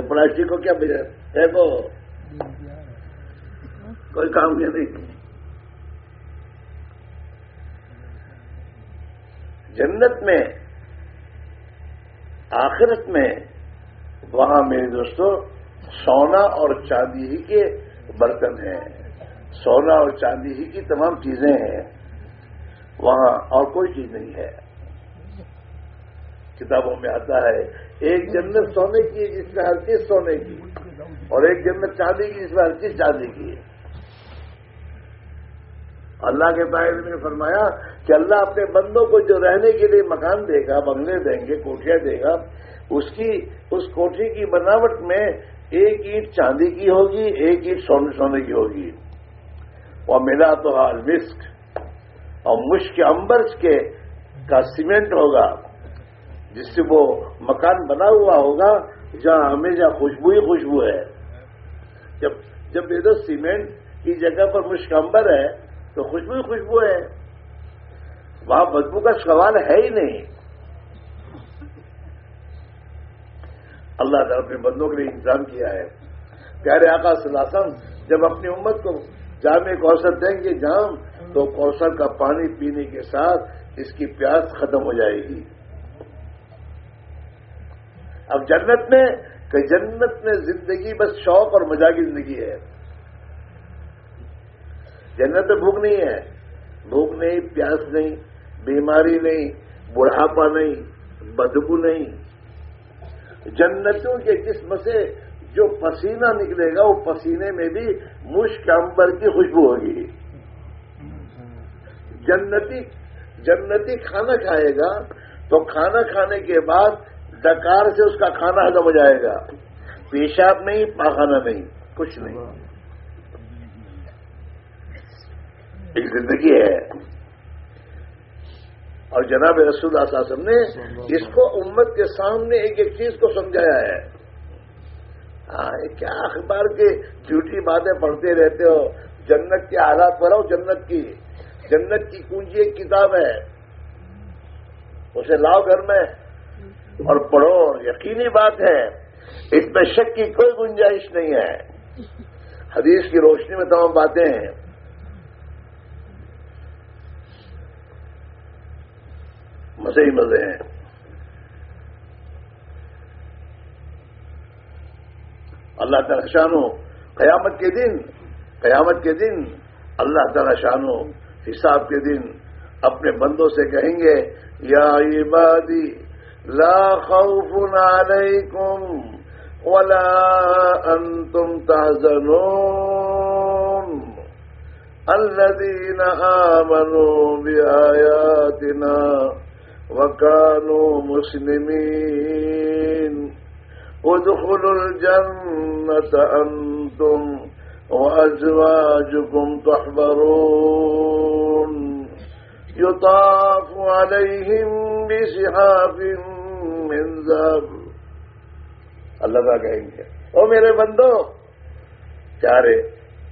پلاسٹک کو کیا ملے؟ دیکھو، کوئی کام نہیں۔ جنت میں، آخرت میں، وہاں میرے دوستوں سونا اور چاندی ہی کے برتن ہیں۔ سونا اور چاندی ہی کی تمام چیزیں ہیں۔ وہاں اور کوئی چیز نہیں ہے۔ کتابوں میں آتا ہے، ایک جنت سونے کی جس میں ہر چیز سونے کی۔ اور ایک جنت چاندی کی جس میں ہر چیز چاندی کی ہے؟ اللہ کے باعث نے فرمایا کہ اللہ اپنے بندوں کو جو رہنے کے لیے مکان دے گا، بنگلے دیں گے کوٹیاں دے گا، اس کی، اس کوٹھی کی بناوٹ میں ایک اینٹ چاندی کی ہوگی، ایک اینٹ سونے سونے کی ہوگی۔ اور ملا تو حال مسک۔ اور مشک امبرس کے کا سیمنٹ ہوگا، جس سے وہ مکان بنا ہوا ہوگا، جہاں ہمیشہ خوشبو ہی خوشبو ہے۔ جب جب یہ سیمنٹ کی جگہ پر مشک امبر ہے تو خوشبو ہی خوشبو ہے۔ وہاں بدبو کا سوال ہے ہی نہیں۔ اللہ تعالیٰ اپنے بندوں کے لیے انتظام کیا ہے۔ پیارے آقا صلی اللہ علیہ وسلم، جب اپنی امت کو جامع کوثر دیں گے جام، تو کوثر کا پانی پینے کے ساتھ اس کی پیاس ختم ہو جائے گی۔ اب جنت میں کہ جنت میں زندگی بس شوق اور مزہ کی زندگی ہے۔ جنت میں بھوک نہیں ہے۔ بھوک نہیں، پیاس نہیں، بیماری نہیں، بڑھاپا نہیں، بدبو نہیں۔ جنتوں کے جسم سے جو پسینہ نکلے گا، وہ پسینے میں بھی مشک امبر کی خوشبو ہوگی۔ جنتی جنتی کھانا کھائے گا تو کھانا کھانے کے بعد ڈکار سے اس کا کھانا ہزم ہو جائے گا۔ پیشاب نہیں، پاخانہ نہیں، کچھ نہیں۔ ایک زندگی ہے۔ اور جناب رسول اللہ علیہ وسلم نے اس کو امت کے سامنے ایک ایک چیز کو سمجھایا ہے۔ ہاں کیا اخبار کے جھوٹی باتیں پڑھتے رہتے ہو؟ جنت کے حالات پر جنت کی جنت کی کنجی ایک کتاب ہے۔ اسے لاؤ گھر میں۔ اور پڑھو، یقینی بات ہے، اس میں شک کی کوئی گنجائش نہیں ہے۔ حدیث کی روشنی میں تمام باتیں ہیں۔ مزے ہی مزے ہیں۔ اللہ تعالی شانو، قیامت کے دن، قیامت کے دن اللہ تعالی شانو، حساب کے دن اپنے بندوں سے کہیں گے، یا عبادی لا خوف علیکم ولا أنتم تحزنون. الذين آمنوا بآياتنا وكانوا مسلمين. ادخلوا الجنة أنتم وأزواجكم تحبرون. يطاف عليهم بسحاب من اللہ کا کہیں گے۔ او میرے بندو، پیارے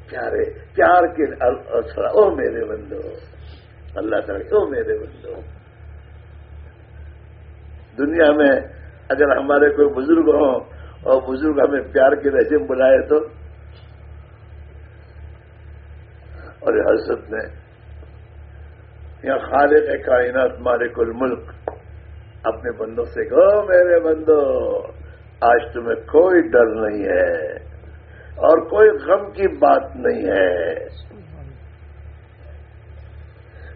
پیارے، پیار کے او میرے بندو، اللہ تعالیٰ، او میرے بندو۔ دنیا میں اگر ہمارے کوئی بزرگ ہوں اور بزرگ ہمیں پیار کے رہتے بلائے تو؟ اور حضرت نے، یا خالق کائنات مالک الملک اپنے بندوں سے کہو، میرے بندو، آج تمہیں کوئی ڈر نہیں ہے اور کوئی غم کی بات نہیں ہے۔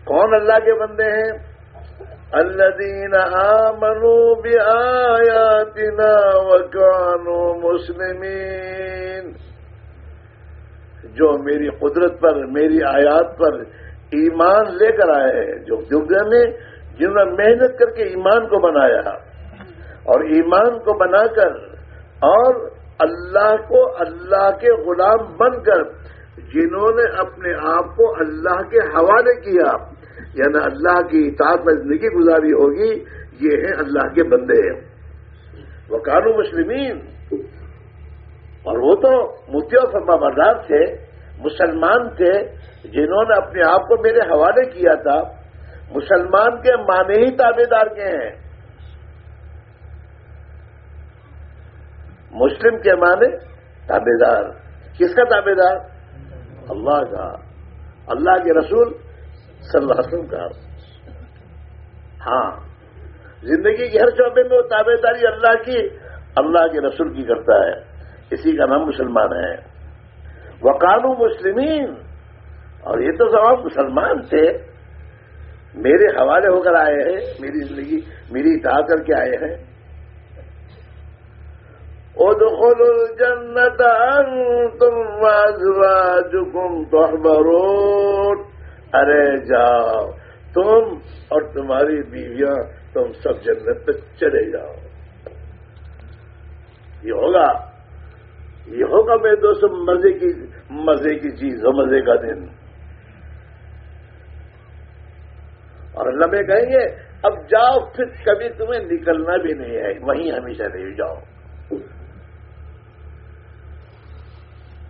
کون اللہ کے بندے ہیں؟ الذين آمنوا بآياتنا وكانوا مسلمين جو میری قدرت پر، میری آیات پر ایمان لے کر آئے ہیں، جو دنیا میں جنہوں نے محنت کر کے ایمان کو بنایا اور ایمان کو بنا کر اور اللہ کو اللہ کے غلام بن کر جنہوں نے اپنے آپ کو اللہ کے حوالے کیا یعنی اللہ کی اطاعت میں زندگی گزاری ہوگی، یہ ہیں اللہ کے بندے۔ وہ کانو مسلمین۔ اور وہ تو متی و فرما بردار تھے، مسلمان تھے، جنہوں نے اپنے آپ کو میرے حوالے کیا تھا۔ مسلمان کے معنی ہی تابے دار کے ہیں۔ مسلم کے معنی تابے دار۔ کس کا تابے دار؟ اللہ کا۔ اللہ کے رسول صلی اللہ علیہ وسلم کا۔ ہاں۔ زندگی کے ہر شعبے میں وہ تابے داری اللہ کی، اللہ کے رسول کی کرتا ہے۔ اسی کا نام مسلمان ہے۔ وقانو مسلمین۔ اور یہ تو سب مسلمان تھے۔ میرے حوالے ہو کر آئے ہیں، میری زندگی، میری اطاعت کر کے آئے ہیں۔ ادخلوا الجنة أنتم وأزواجكم تحبرون۔ ارے جاؤ، تم اور تمہاری بیویاں، تم سب جنت تک چلے جاؤ۔ یہ ہوگا یہ ہوگا میں دوست مزے کی مزے کی چیز ہو مزے کا دن۔ اور اللہ میں کہیں گے، اب جاؤ، پھر کبھی تمہیں نکلنا بھی نہیں ہے۔ وہیں ہمیشہ رہ جاؤ۔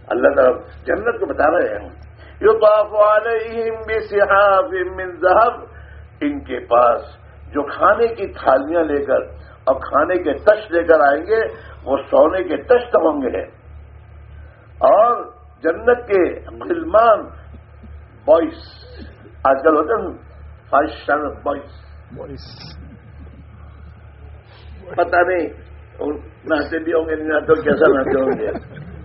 اللہ تعالیٰ جنت کو بتا رہے ہیں۔ یطاف علیہم بسحاب من ذهب ان کے پاس جو کھانے کی تھالیاں لے کر اور کھانے کے تش لے کر آئیں گے، وہ سونے کے تشت ہوں گے۔ اور جنت کے مسلمان بوائس آج کل ہوتے ہیں اسٹار بوائس پتا نہیں نہاتے بھی ہوں گے نہیں نہاتے کیسا نہاتے ہوں گے۔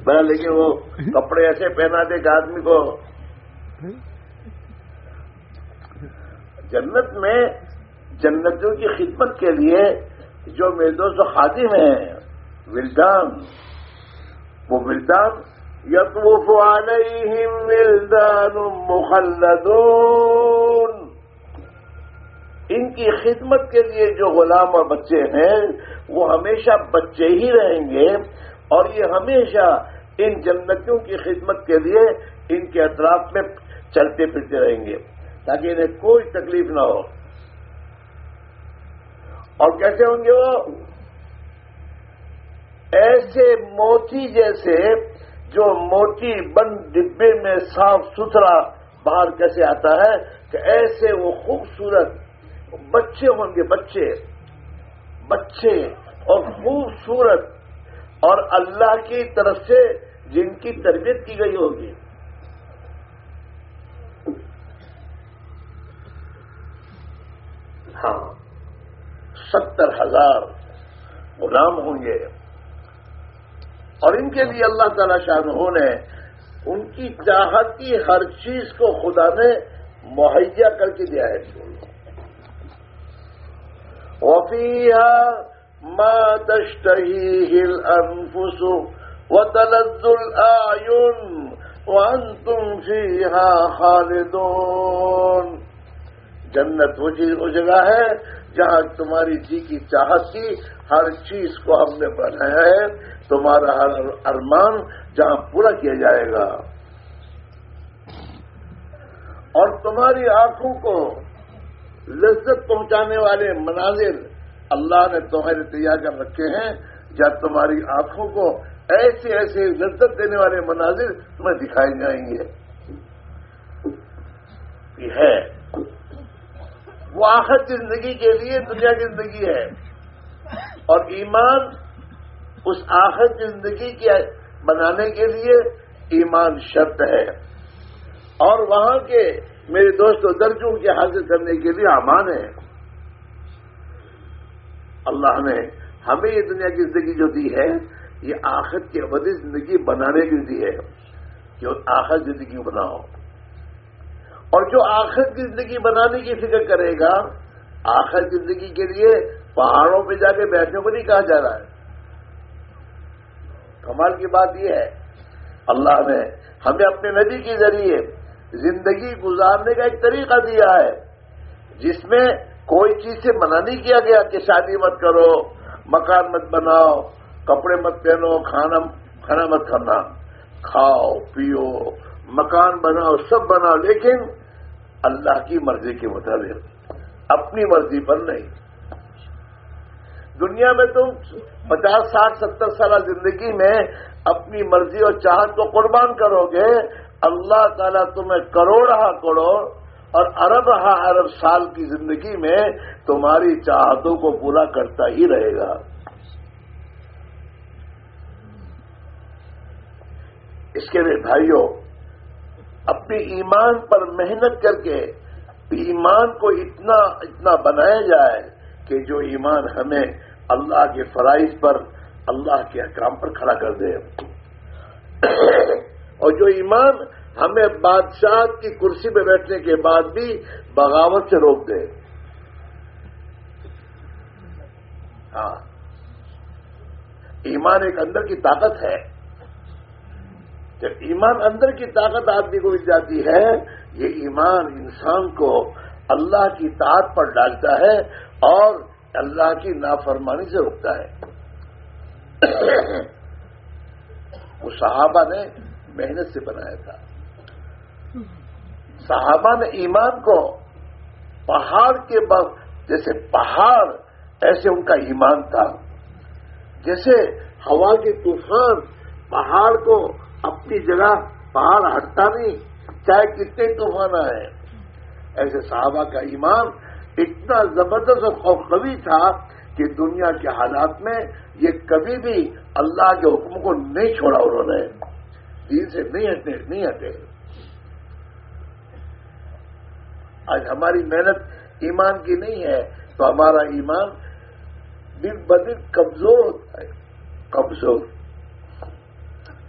بڑا لیکن وہ کپڑے ایسے پہناتے کہ آدمی کو جنت میں جنتوں کی خدمت کے لیے جو میرے دوست خادم ہیں ولدان وہ ولدان یطوف علیہم ولدان مخلدون۔ ان کی خدمت کے لیے جو غلام اور بچے ہیں، وہ ہمیشہ بچے ہی رہیں گے اور یہ ہمیشہ ان جنتوں کی خدمت کے لیے ان کے اطراف میں چلتے پھرتے رہیں گے تاکہ انہیں کوئی تکلیف نہ ہو۔ اور کیسے ہوں گے وہ؟ ایسے موتی جیسے جو موتی بند ڈبے میں صاف ستھرا باہر کیسے آتا ہے کہ ایسے وہ خوبصورت بچے ہوں گے بچے بچے اور خوبصورت اور اللہ کی طرف سے جن کی تربیت کی گئی ہوگی۔ ہاں ستر ہزار غلام ہوں گے۔ اور ان کے لیے اللہ تعالی شاہ نے ان کی چاہت کی ہر چیز کو خدا نے مہیا کر کے دیا ہے۔ ما تشتهيه الأنفس وتلذ الأعين وأنتم فيها خالدون۔ جنت وہ چیز وہ جگہ ہے جہاں تمہاری جی کی چاہت کی ہر چیز کو ہم نے بنایا ہے، تمہارا ہر ارمان جہاں پورا کیا جائے گا۔ اور تمہاری آنکھوں کو لذت پہنچانے والے مناظر اللہ نے تمہارے تیار کر رکھے ہیں۔ جب تمہاری آنکھوں کو ایسے ایسے لذت دینے والے مناظر تمہیں دکھائے جائیں گے۔ یہ ہے۔ وہ آخر زندگی کے لیے دنیا کی زندگی ہے۔ اور ایمان اس آخر زندگی کے بنانے کے لیے ایمان شرط ہے۔ اور وہاں کے میرے دوستوں درجوں کے حاصل کرنے کے لیے امان ہے۔ اللہ نے ہمیں یہ دنیا کی زندگی جو دی ہے، یہ آخر کی ابدی زندگی بنانے کی دی ہے کہ آخر زندگی بناؤ۔ اور جو آخر کی زندگی بنانے کی فکر کرے گا آخر زندگی کے لیے پہاڑوں پہ جا کے بیٹھنے کو نہیں کہا جا رہا ہے۔ کمال کی بات یہ ہے، اللہ نے ہمیں اپنے نبی کے ذریعے زندگی گزارنے کا ایک طریقہ دیا ہے۔ جس میں کوئی چیز سے منع نہیں کیا گیا کہ شادی مت کرو، مکان مت بناؤ، کپڑے مت پہنو، کھانا کھانا مت کھانا، کھاؤ، پیو، مکان بناؤ، سب بناؤ، لیکن اللہ کی مرضی کے مطابق، اپنی مرضی پر نہیں۔ دنیا میں تم پچاس، ساٹھ، ستر سالہ زندگی میں اپنی مرضی اور چاہت کو قربان کرو گے اللہ تعالیٰ تمہیں کروڑ کروڑ اور ارب ہا ارب سال کی زندگی میں تمہاری چاہتوں کو پورا کرتا ہی رہے گا۔ اس کے لیے بھائیوں اپنی ایمان پر محنت کر کے ایمان کو اتنا اتنا بنایا جائے کہ جو ایمان ہمیں اللہ کے فرائض پر، اللہ کے احکام پر کھڑا کر دے۔ اور جو ایمان ہمیں بادشاہ کی کرسی پہ بیٹھنے کے بعد بھی بغاوت سے روک دے۔ ہاں۔ ایمان ایک اندر کی طاقت ہے۔ جب ایمان اندر کی طاقت آدمی کو مل جاتی ہے، یہ ایمان انسان کو اللہ کی طاقت پر ڈالتا ہے اور اللہ کی نافرمانی سے روکتا ہے۔ وہ صحابہ نے محنت سے بنایا تھا۔ صحابہ نے ایمان کو پہاڑ کے بعد جیسے پہاڑ، ایسے ان کا ایمان تھا۔ جیسے ہوا کے طوفان پہاڑ کو اپنی جگہ پہاڑ ہٹتا نہیں، چاہے کتنے طوفان آئے۔ ایسے صحابہ کا ایمان اتنا زبردست اور خوف تھا کہ دنیا کے حالات میں یہ کبھی بھی اللہ کے حکم کو نہیں چھوڑا انہوں نے۔ دین سے نہیں ہٹے نہیں ہٹے۔ آج ہماری محنت ایمان کی نہیں ہے تو ہمارا ایمان دن بدن کمزور ہوتا ہے۔ کمزور۔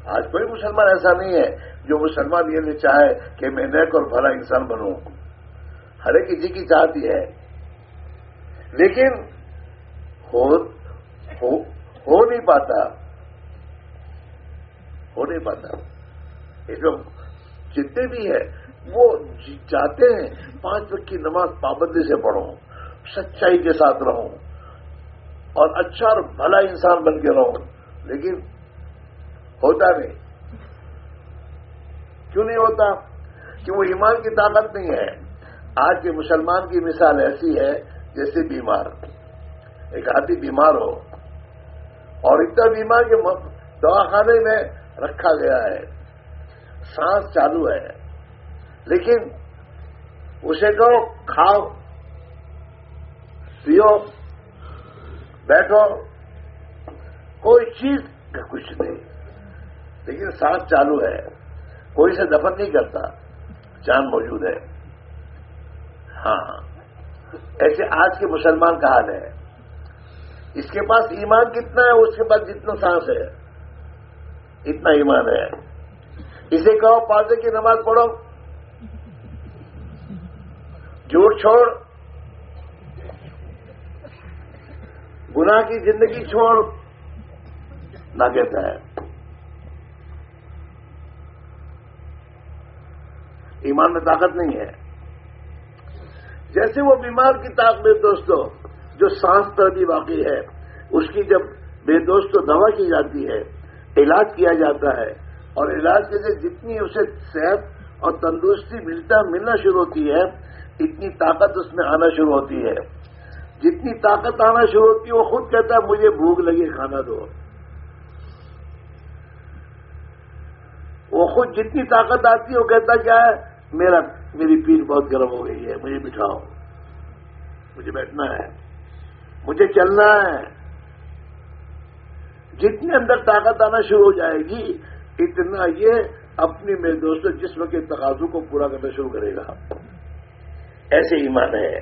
آج کوئی مسلمان ایسا نہیں ہے جو مسلمان یہ نہیں چاہے کہ میں نیک اور بھلا انسان بنوں۔ ہر ایک کسی کی جی چاہتی ہے۔ لیکن ہو, ہو, ہو نہیں پاتا۔ ہو نہیں پاتا یہ جو جتنے بھی ہیں، وہ جی چاہتے ہیں پانچ وقت کی نماز پابندی سے پڑھو سچائی کے ساتھ رہو اور اچھا اور بھلا انسان بن کے رہو لیکن ہوتا نہیں۔ کیوں نہیں ہوتا؟ کہ وہ ایمان کی طاقت نہیں ہے۔ آج کے مسلمان کی مثال ایسی ہے، جیسے بیمار۔ ایک آدمی بیمار ہو اور اتنا بیمار کہ دواخانے میں رکھا گیا ہے۔ سانس چالو ہے۔ لیکن اسے کہو، کھاؤ، پیو، بیٹھو۔ کوئی چیز کا کچھ نہیں۔ لیکن سانس چالو ہے۔ کوئی سے دفن نہیں کرتا۔ جان موجود ہے۔ ہاں۔ ایسے آج کے مسلمان کا حال ہے۔ اس کے پاس ایمان کتنا ہے، اس کے پاس جتنا سانس ہے۔ اتنا ایمان ہے۔ اسے کہو پادے کی نماز پڑھو۔ جھوٹ چھوڑ۔ گناہ کی زندگی چھوڑ۔ نہ کہتا ہے۔ ایمان میں طاقت نہیں ہے۔ جیسے وہ بیمار کی طاقت دوستوں جو سانس پر بھی واقعی ہے، اس کی جب بے دوستوں دوا کی جاتی ہے علاج کیا جاتا ہے اور علاج کے لیے جتنی اسے صحت اور تندرستی ملتا ملنا شروع ہوتی ہے، اتنی طاقت اس میں آنا شروع ہوتی ہے۔ جتنی طاقت آنا شروع ہوتی ہے، وہ خود کہتا ہے، مجھے بھوک لگی، کھانا دو۔ وہ خود جتنی طاقت آتی ہے، وہ کہتا کیا ہے؟ میرا، میری پیٹ بہت گرم ہو گئی ہے، مجھے بٹھاؤ۔ مجھے بیٹھنا ہے۔ مجھے چلنا ہے۔ جتنے اندر طاقت آنا شروع ہو جائے گی، اتنا یہ اپنی میرے دوستوں جسم کے تقاضوں کو پورا کرنا شروع کرے گا۔ ایسے ایمان ہے۔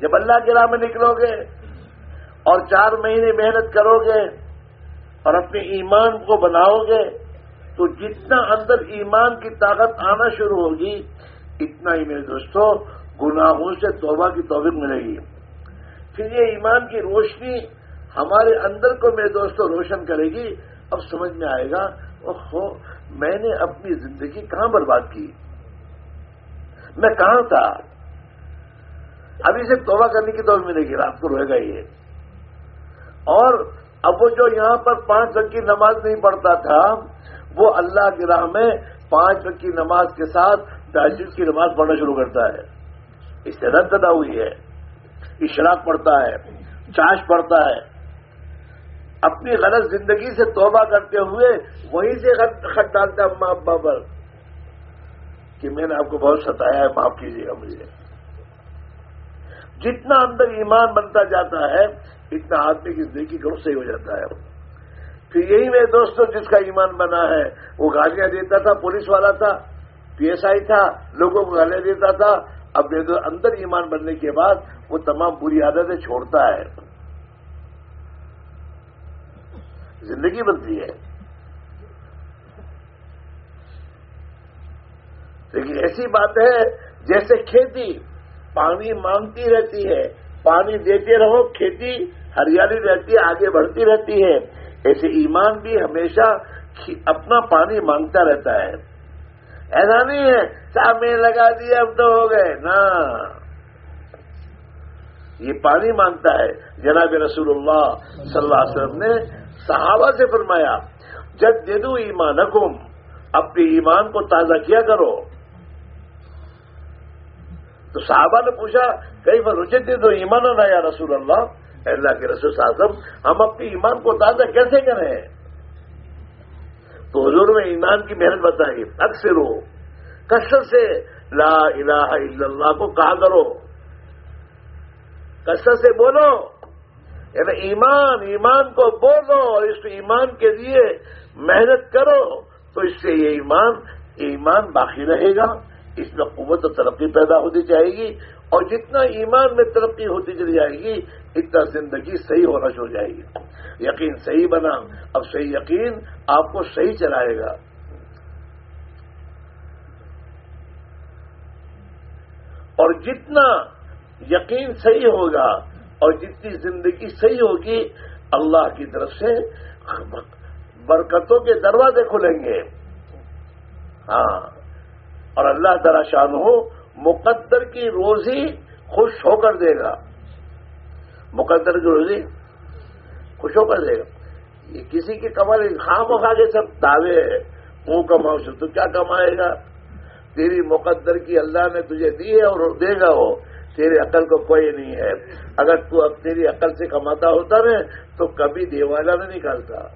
جب اللہ کے راہ میں نکلو گے اور چار مہینے محنت کرو گے اور اپنے ایمان کو بناؤ گے، تو جتنا اندر ایمان کی طاقت آنا شروع ہوگی، اتنا ہی میرے دوستوں گناہوں سے توبہ کی توفیق ملے گی۔ پھر یہ ایمان کی روشنی ہمارے اندر کو میرے دوستوں روشن کرے گی، اب سمجھ میں آئے گا ہو میں نے اپنی زندگی کہاں برباد کی؟ میں کہاں تھا؟ ابھی سے توبہ کرنے کی دور ملے گی، رات کو رہے گا یہ اور اب وہ جو یہاں پر پانچ وقت کی نماز نہیں پڑھتا تھا، وہ اللہ کی راہ میں پانچ وقت کی نماز کے ساتھ تحجد کی نماز پڑھنا شروع کرتا ہے۔ اس سے رد ادا ہوئی ہے، اشراق پڑھتا ہے، چاش پڑھتا ہے۔ اپنی غلط زندگی سے توبہ کرتے ہوئے وہیں سے خط ڈالتا ہے ماں ابا پر کہ میں نے آپ کو بہت ستایا ہے، معاف کیجیے گا مجھے۔ جتنا اندر ایمان بنتا جاتا ہے، اتنا آدمی کی زندگی گھر سے ہو جاتا ہے۔ پھر یہی میرے دوستوں، جس کا ایمان بنا ہے، وہ گالیاں دیتا تھا، پولیس والا تھا، پی ایس آئی تھا، لوگوں کو گالیاں دیتا تھا۔ اب اندر ایمان بننے کے بعد وہ تمام بری عادتیں چھوڑتا ہے۔ زندگی بنتی ہے۔ لیکن ایسی بات ہے، جیسے کھیتی پانی مانگتی رہتی ہے، پانی دیتے رہو، کھیتی ہریالی رہتی ہے، آگے بڑھتی رہتی ہے۔ ایسے ایمان بھی ہمیشہ اپنا پانی مانگتا رہتا ہے۔ ایسا نہیں ہے، صاحب میں لگا دیا اب تو ہو گئے۔ نا یہ پانی مانگتا ہے۔ جناب رسول اللہ صلی اللہ علیہ وسلم نے صحابہ سے فرمایا جب جدو ایمان حکم اپنے ایمان کو تازہ کیا کرو۔ تو صحابہ نے پوچھا کئی بار رجت دے دو ایمان نہ یا رسول اللہ؟ اللہ کے رسول صاحب ہم اپنے ایمان کو تازہ کیسے کریں؟ تو حضور میں ایمان کی محنت بتائی اکثر ہو کثرت سے لا الہ الا اللہ کو کہا کرو۔ کثرت سے بولو۔ یعنی ایمان ایمان کو بولو اور اس ایمان کے لیے محنت کرو، تو اس سے یہ ایمان ایمان باقی رہے گا۔ اس میں قوت و ترقی پیدا ہوتی جائے گی اور جتنا ایمان میں ترقی ہوتی چلی جائے گی، اتنا زندگی صحیح ہونا شروع ہو جائے گی۔ یقین صحیح بنا، اب صحیح یقین آپ کو صحیح چلائے گا۔ اور جتنا یقین صحیح ہوگا اور جتنی زندگی صحیح ہوگی اللہ کی طرف سے برکتوں کے دروازے کھلیں گے۔ ہاں۔ اور اللہ تعالی شان ہو، مقدر کی روزی خوش ہو کر دے گا۔ مقدر کی روزی خوش ہو کر دے گا۔ یہ کسی کی کمال خام کھا کے سب دعوے منہ کماؤ سے تو کیا کمائے گا؟ تیری مقدر کی اللہ نے تجھے دی ہے اور دے گا وہ۔ تیری عقل کو کوئی نہیں ہے۔ اگر تو اب تیری عقل سے کماتا ہوتا نا، تو کبھی دیوالا نہیں نکالتا۔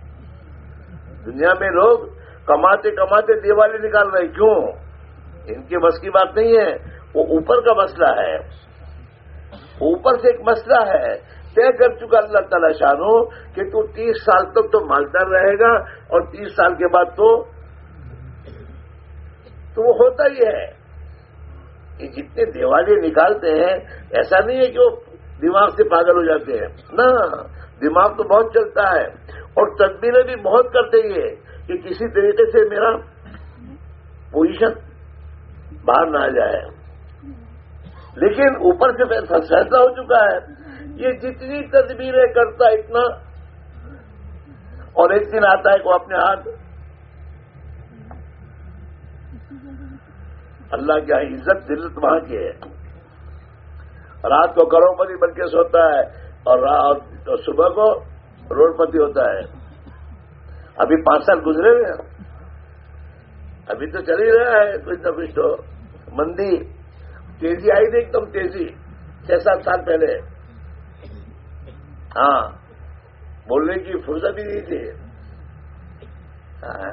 دنیا میں لوگ کماتے کماتے دیوالی نکال رہے کیوں؟ ان کی بس کی بات نہیں ہے۔ وہ اوپر کا مسئلہ ہے۔ اوپر سے ایک مسئلہ ہے۔ طے کر چکا اللہ تعالی شانو کہ تو تیس سال تک تو مالدار رہے گا اور تیس سال کے بعد تو تو وہ ہوتا ہی ہے۔ کہ جتنے دیوالی نکالتے ہیں، ایسا نہیں ہے کہ وہ دماغ سے پاگل ہو جاتے ہیں۔ نا دماغ تو بہت چلتا ہے۔ اور تدبیریں بھی بہت کرتے ہیں کہ کسی طریقے سے میرا پوزیشن باہر نہ آ جائے۔ لیکن اوپر سے فیصلہ ہو چکا ہے۔ یہ جتنی تدبیریں کرتا اتنا، اور ایک دن آتا ہے کہ وہ اپنے ہاتھ اللہ کی عزت دلت وہاں کی ہے۔ رات کو کروڑ پتی بن کے سوتا ہے اور صبح کو روڈ پتی ہوتا ہے۔ ابھی پانچ سال گزرے ہوئے ابھی تو چل ہی رہا ہے، کچھ نہ کچھ تو۔ مندی، تیزی آئی تھی ایک دم تیزی۔ چھ سات سال پہلے۔ ہاں بولنے کی فرصت ہی نہیں تھی۔ ہاں۔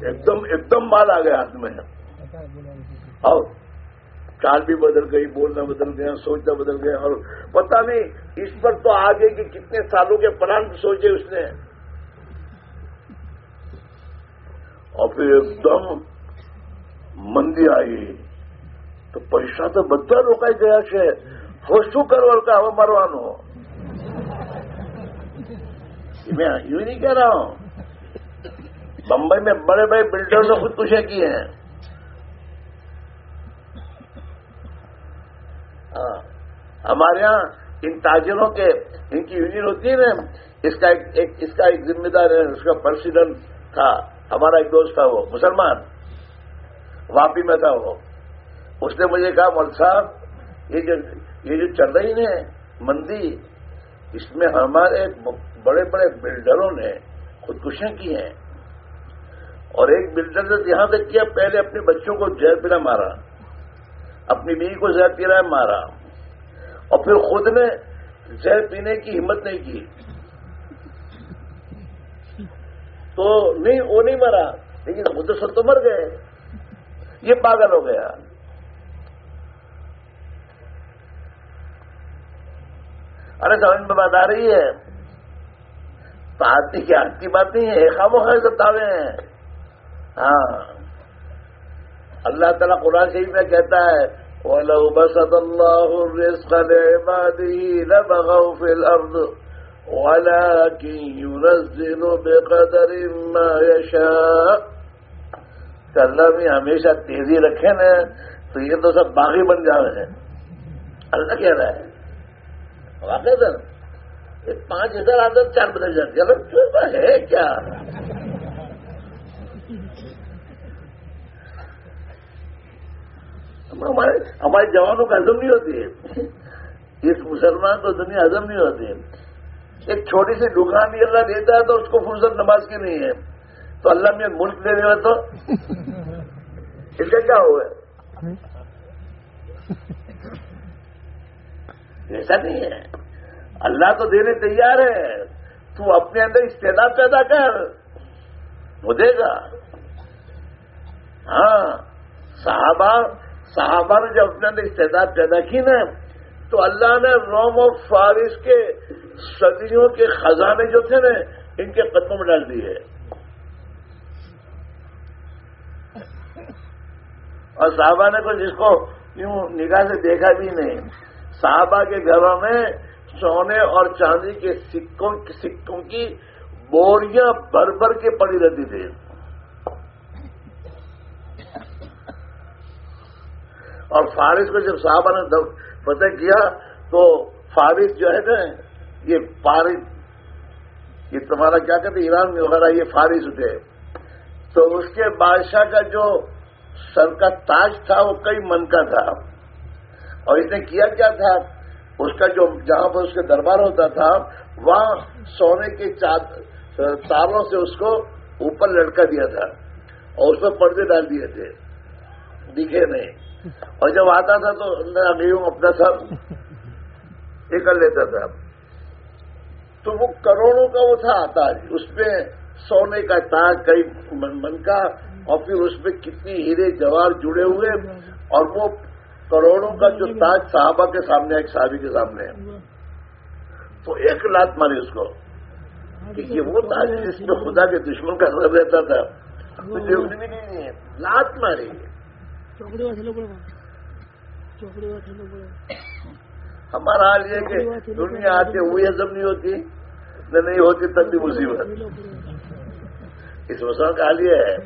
ایک دم ایک دم مال آ گیا ہاتھ میں۔ اور چال بھی بدل گئی، بولنا بدل گیا، سوچنا بدل گیا اور پتہ نہیں اس پر تو آگے کہ کتنے سالوں کے پلان سوچے اس نے۔ اور پھر ایک دم مندی آئی۔ تو پیسہ تو بدلا روکائی گیا ہے ہوسو کرول کا ہو۔ مروانو میں یوں نہیں کہہ رہا ہوں۔ بمبئی میں بڑے بڑے بلڈر نے خود کشے کیے ہیں۔ ہاں۔ ہمارے یہاں ان تاجروں کے، ان کی یونین ہوتی ہے نا اس کا ایک اس کا ایک ذمہ دار ہے، اس کا پریسیڈنٹ تھا، ہمارا ایک دوست تھا وہ، مسلمان۔ واپی میں تھا وہ۔ اس نے مجھے کہا مول صاحب، یہ جو یہ جو چل رہی نا مندی، اس میں ہمارے بڑے بڑے بلڈروں نے خودکشیاں کی ہیں۔ اور ایک بلڈر نے یہاں تک کیا، پہلے اپنے بچوں کو زہر پیلا مارا۔ اپنی بیوی کو زہر پی رہا ہے، مارا۔ اور پھر خود نے زہر پینے کی ہمت نہیں کی۔ تو نہیں، وہ نہیں مرا، لیکن خود سب تو مر گئے۔ یہ پاگل ہو گیا۔ ارے، سمجھ میں بات آ رہی ہے۔ آدمی کی آج کی بات نہیں ہے خام سب دعوے ہیں۔ ہاں۔ اللہ تعالیٰ قرآن شریف میں کہتا ہے، وَلَوْ بَسَطَ اللَّهُ الرِّزْقَ لِعِبَادِهِ لَبَغَوْا فِي الْأَرْضِ، وَلَكِنْ يُنَزِّلُ بِقَدَرٍ مَا يَشَاءُ۔ کہ اللہ بھی ہمیشہ تیزی رکھے نا، تو یہ تو سب باغی بن جاوے ہیں۔ اللہ کہہ رہا ہے واقع سر پانچ ہزار آدمی چار بدل جاتی ہے۔ ہے کیا؟ ہمارے ہمارے جوانوں کا ہزم نہیں ہوتی۔ ہے اس مسلمان کو دنیا ہزم نہیں ہوتی۔ ہے ایک چھوٹی سی دکان بھی اللہ دیتا ہے تو اس کو فرصت نماز کی نہیں ہے۔ تو اللہ میں ملک دے دے تو۔ اس کا کیا ہوا؟ ایسا نہیں ہے۔ اللہ تو دینے تیار ہے۔ تو اپنے اندر استعداد پیدا کر۔ وہ دے گا۔ ہاں صحابہ صحابہ نے جب اپنے اندر استعداد پیدا کی نا، تو اللہ نے روم اور فارس کے صدیوں کے خزانے جو تھے نا، ان کے قدموں میں ڈال دیے اور صحابہ نے کچھ اس کو یوں نگاہ سے دیکھا بھی نہیں۔ صحابہ کے گھروں میں سونے اور چاندی کے سکوں سکوں کی بوریاں بھر بھر کے پڑی رہتی تھی اور فارس کو جب صحابہ نے پتہ کیا تو فارس جو ہے نا، یہ فارس یہ تمہارا کیا کہتے ایران میں وغیرہ یہ فارس تھے تو اس کے بادشاہ کا جو سر کا تاج تھا، وہ کئی من کا تھا۔ اور اس نے کیا کیا تھا؟ اس کا جو جہاں پر اس کے دربار ہوتا تھا، وہاں سونے کے تاروں سے اس کو اوپر لڑکا دیا تھا اور اس میں پردے ڈال دیے تھے۔ دکھے نہیں۔ اور جب آتا تھا تو میں اندر ہوں اپنا سب یہ کر لیتا تھا۔ تو وہ کروڑوں کا وہ تھا تاج۔ اس میں سونے کا تاج، کئی من کا۔ اور پھر اس میں کتنی ہیرے جوار جڑے ہوئے۔ اور وہ کروڑوں کا جو تاج صحابہ کے سامنے، ایک صحابی کے سامنے۔ ہے تو ایک لات ماری اس کو کہ یہ وہ تاج جس میں خدا کے دشمن کا سر رہتا تھا۔ بھی نہیں ہے لات ماری۔ ہمارا حال یہ کہ دنیا آتے ہوئی ہزم نہیں ہوتی نہ نہیں ہوتی تب بھی مصیبت۔ اس مسئلہ کا حال یہ ہے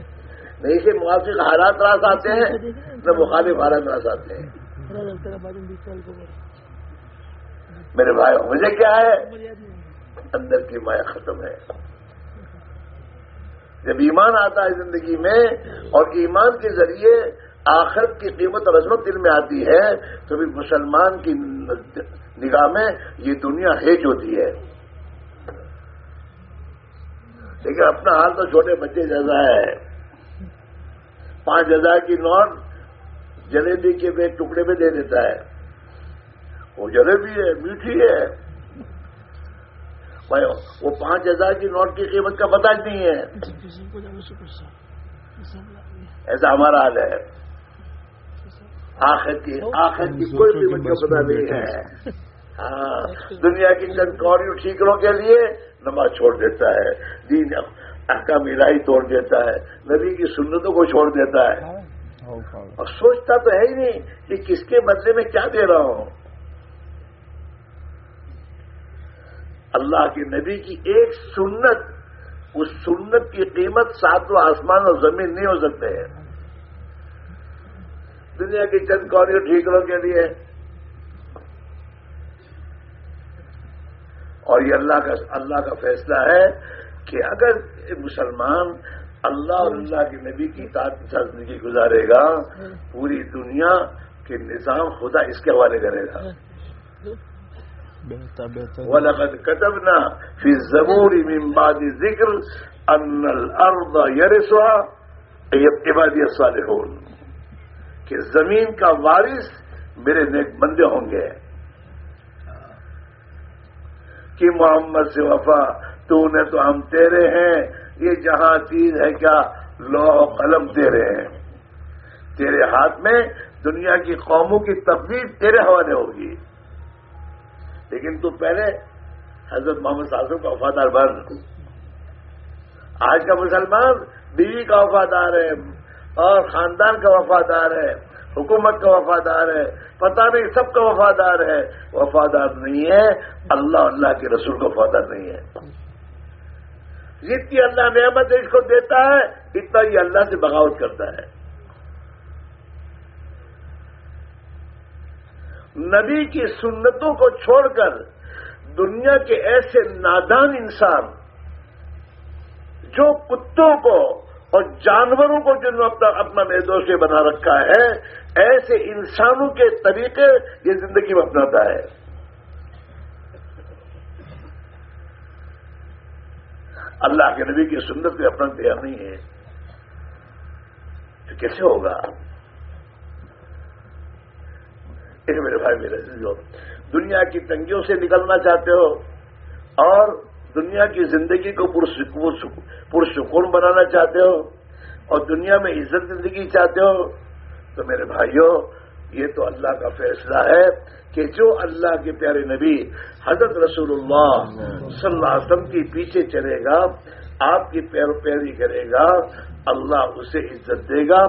نہیں سے موافق حالات راس آتے ہیں نہ مخالف حالات راس آتے ہیں۔ میرے بھائی مجھے کیا ہے۔ اندر کی مایا ختم ہے۔ جب ایمان آتا ہے زندگی میں اور ایمان کے ذریعے آخرت کی قیمت اور عظمت دل میں آتی ہے تو بھی مسلمان کی نگاہ میں یہ دنیا ہیج ہوتی ہے۔ لیکن اپنا حال تو چھوٹے بچے جیسا ہے۔ پانچ ہزار کی نوٹ جلیبی کے بے ٹکڑے میں دے دیتا ہے۔ وہ جلیبی ہے میٹھی ہے۔ وہ پانچ ہزار کی نوٹ کی قیمت کا پتہ نہیں ہے۔ ایسا ہمارا حال ہے۔ آخر کی آخر کی کوئی قیمت کا پتہ نہیں ہے۔ ہاں دنیا کی چند کوریوں ٹھیکروں کے لیے نماز چھوڑ دیتا ہے۔ دین احکام الہی توڑ دیتا ہے۔ نبی کی سنتوں کو چھوڑ دیتا ہے۔ اور سوچتا تو ہے ہی نہیں کہ کس کے بدلے میں کیا دے رہا ہوں۔ اللہ کے نبی کی ایک سنت، اس سنت کی قیمت ساتوں آسمان اور زمین نہیں ہو سکتے۔ ہیں دنیا کی چند کوریوں ٹھیکروں کے لیے۔ اور یہ اللہ کا اللہ کا فیصلہ ہے کہ اگر مسلمان اللہ اور اللہ کے نبی کی ساتھ زندگی گزارے گا پوری دنیا کے نظام خدا اس کے حوالے کرے گا۔ وَلَقَدْ كَتَبْنَا فِي الزَّبُورِ مِن بَعْدِ ذِكْرِ أَنَّ الْأَرْضَ يَرِسُهَا عِبَادِيَ الصَّالِحُونَ۔ کہ زمین کا وارث میرے نیک بندے ہوں گے۔ کہ محمد سے وفا، تو نے تو ہم تیرے ہیں۔ یہ جہاں چیز ہے کیا؟ لو قلم تیرے ہیں۔ تیرے ہاتھ میں دنیا کی قوموں کی تبدیل تیرے حوالے ہوگی۔ لیکن تو پہلے حضرت محمد صاحب کا وفادار بن۔ آج کا مسلمان بیوی کا وفادار ہے۔ اور خاندان کا وفادار ہے، حکومت کا وفادار ہے، پتہ نہیں سب کا وفادار ہے۔ وفادار نہیں ہے، اللہ اللہ کے رسول کا وفادار نہیں ہے۔ جتنی اللہ نعمت اس کو دیتا ہے، اتنا ہی اللہ سے بغاوت کرتا ہے۔ نبی کی سنتوں کو چھوڑ کر دنیا کے ایسے نادان انسان جو کتوں کو اور جانوروں کو جن اپنا اپنا نردوش بنا رکھا ہے، ایسے انسانوں کے طریقے یہ زندگی میں اپناتا ہے۔ اللہ کے نبی کی سنت بھی اپنا تیار نہیں ہے۔ تو کیسے ہوگا؟ ایک میرے بھائی میرے دنیا کی تنگیوں سے نکلنا چاہتے ہو اور دنیا کی زندگی کو پرسکون بنانا چاہتے ہو اور دنیا میں عزت زندگی چاہتے ہو، تو میرے بھائیوں یہ تو اللہ کا فیصلہ ہے کہ جو اللہ کے پیارے نبی حضرت رسول اللہ صلی اللہ علیہ وسلم کے پیچھے چلے گا، آپ کی پیر پیری کرے گا، اللہ اسے عزت دے گا۔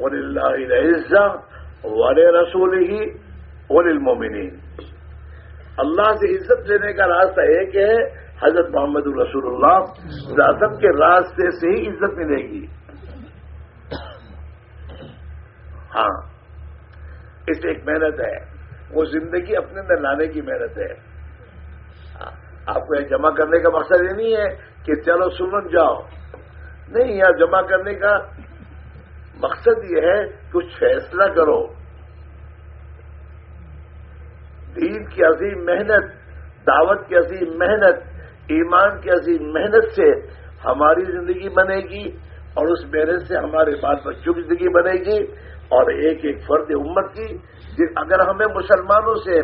اور اللہ عزت ور رسول ہی اور المومنین اللہ سے عزت لینے کا راستہ ایک ہے حضرت محمد الرسول اللہ کے راستے سے ہی عزت ملے گی۔ ہاں۔ اس ایک محنت ہے۔ وہ زندگی اپنے اندر لانے کی محنت ہے۔ آپ کو یہ جمع کرنے کا مقصد یہ نہیں ہے کہ چلو سمن جاؤ۔ نہیں، یہاں جمع کرنے کا مقصد یہ ہے کچھ فیصلہ کرو۔ دین کی عظیم محنت، دعوت کی عظیم محنت ایمان کی عظیم محنت سے ہماری زندگی بنے گی اور اس محنت سے ہمارے بال بچوں کی زندگی بنے گی اور ایک ایک فرد امت کی اگر ہمیں مسلمانوں سے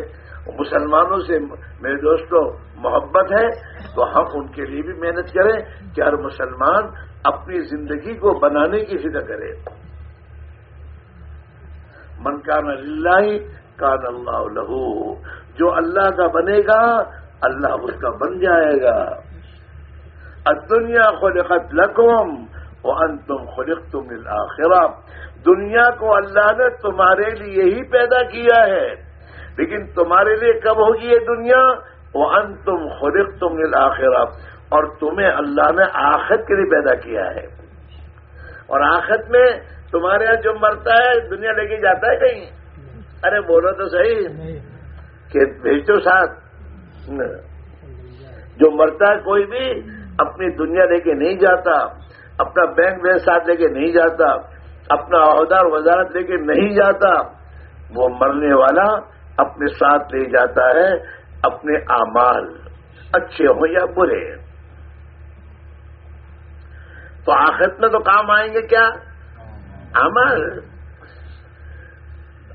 مسلمانوں سے میرے دوستوں محبت ہے تو ہم ان کے لیے بھی محنت کریں کہ ہر مسلمان اپنی زندگی کو بنانے کی فکر کرے۔ من کان اللہ کان اللہ لہو، جو اللہ کا بنے گا اللہ اس کا بن جائے گا۔ دنیا خلقت لکم وانتم خلقتم الاخرہ دنیا کو اللہ نے تمہارے لیے ہی پیدا کیا ہے۔ لیکن تمہارے لیے کب ہوگی یہ دنیا؟ وہ ان تم خرق تم اور تمہیں اللہ نے آخت کے لیے پیدا کیا ہے۔ اور آخت میں تمہارے یہاں جو مرتا ہے، دنیا لے کے جاتا ہے کہیں؟ ارے بولو تو صحیح کہ بھیجو ساتھ۔ جو مرتا ہے کوئی بھی اپنی دنیا لے کے نہیں جاتا، اپنا بینک بیس ساتھ لے کے نہیں جاتا، اپنا عہدہ وزارت لے کے نہیں جاتا، وہ مرنے والا اپنے ساتھ لے جاتا ہے، اپنے اعمال اچھے ہوں یا برے۔ تو آخرت میں تو کام آئیں گے کیا؟ امال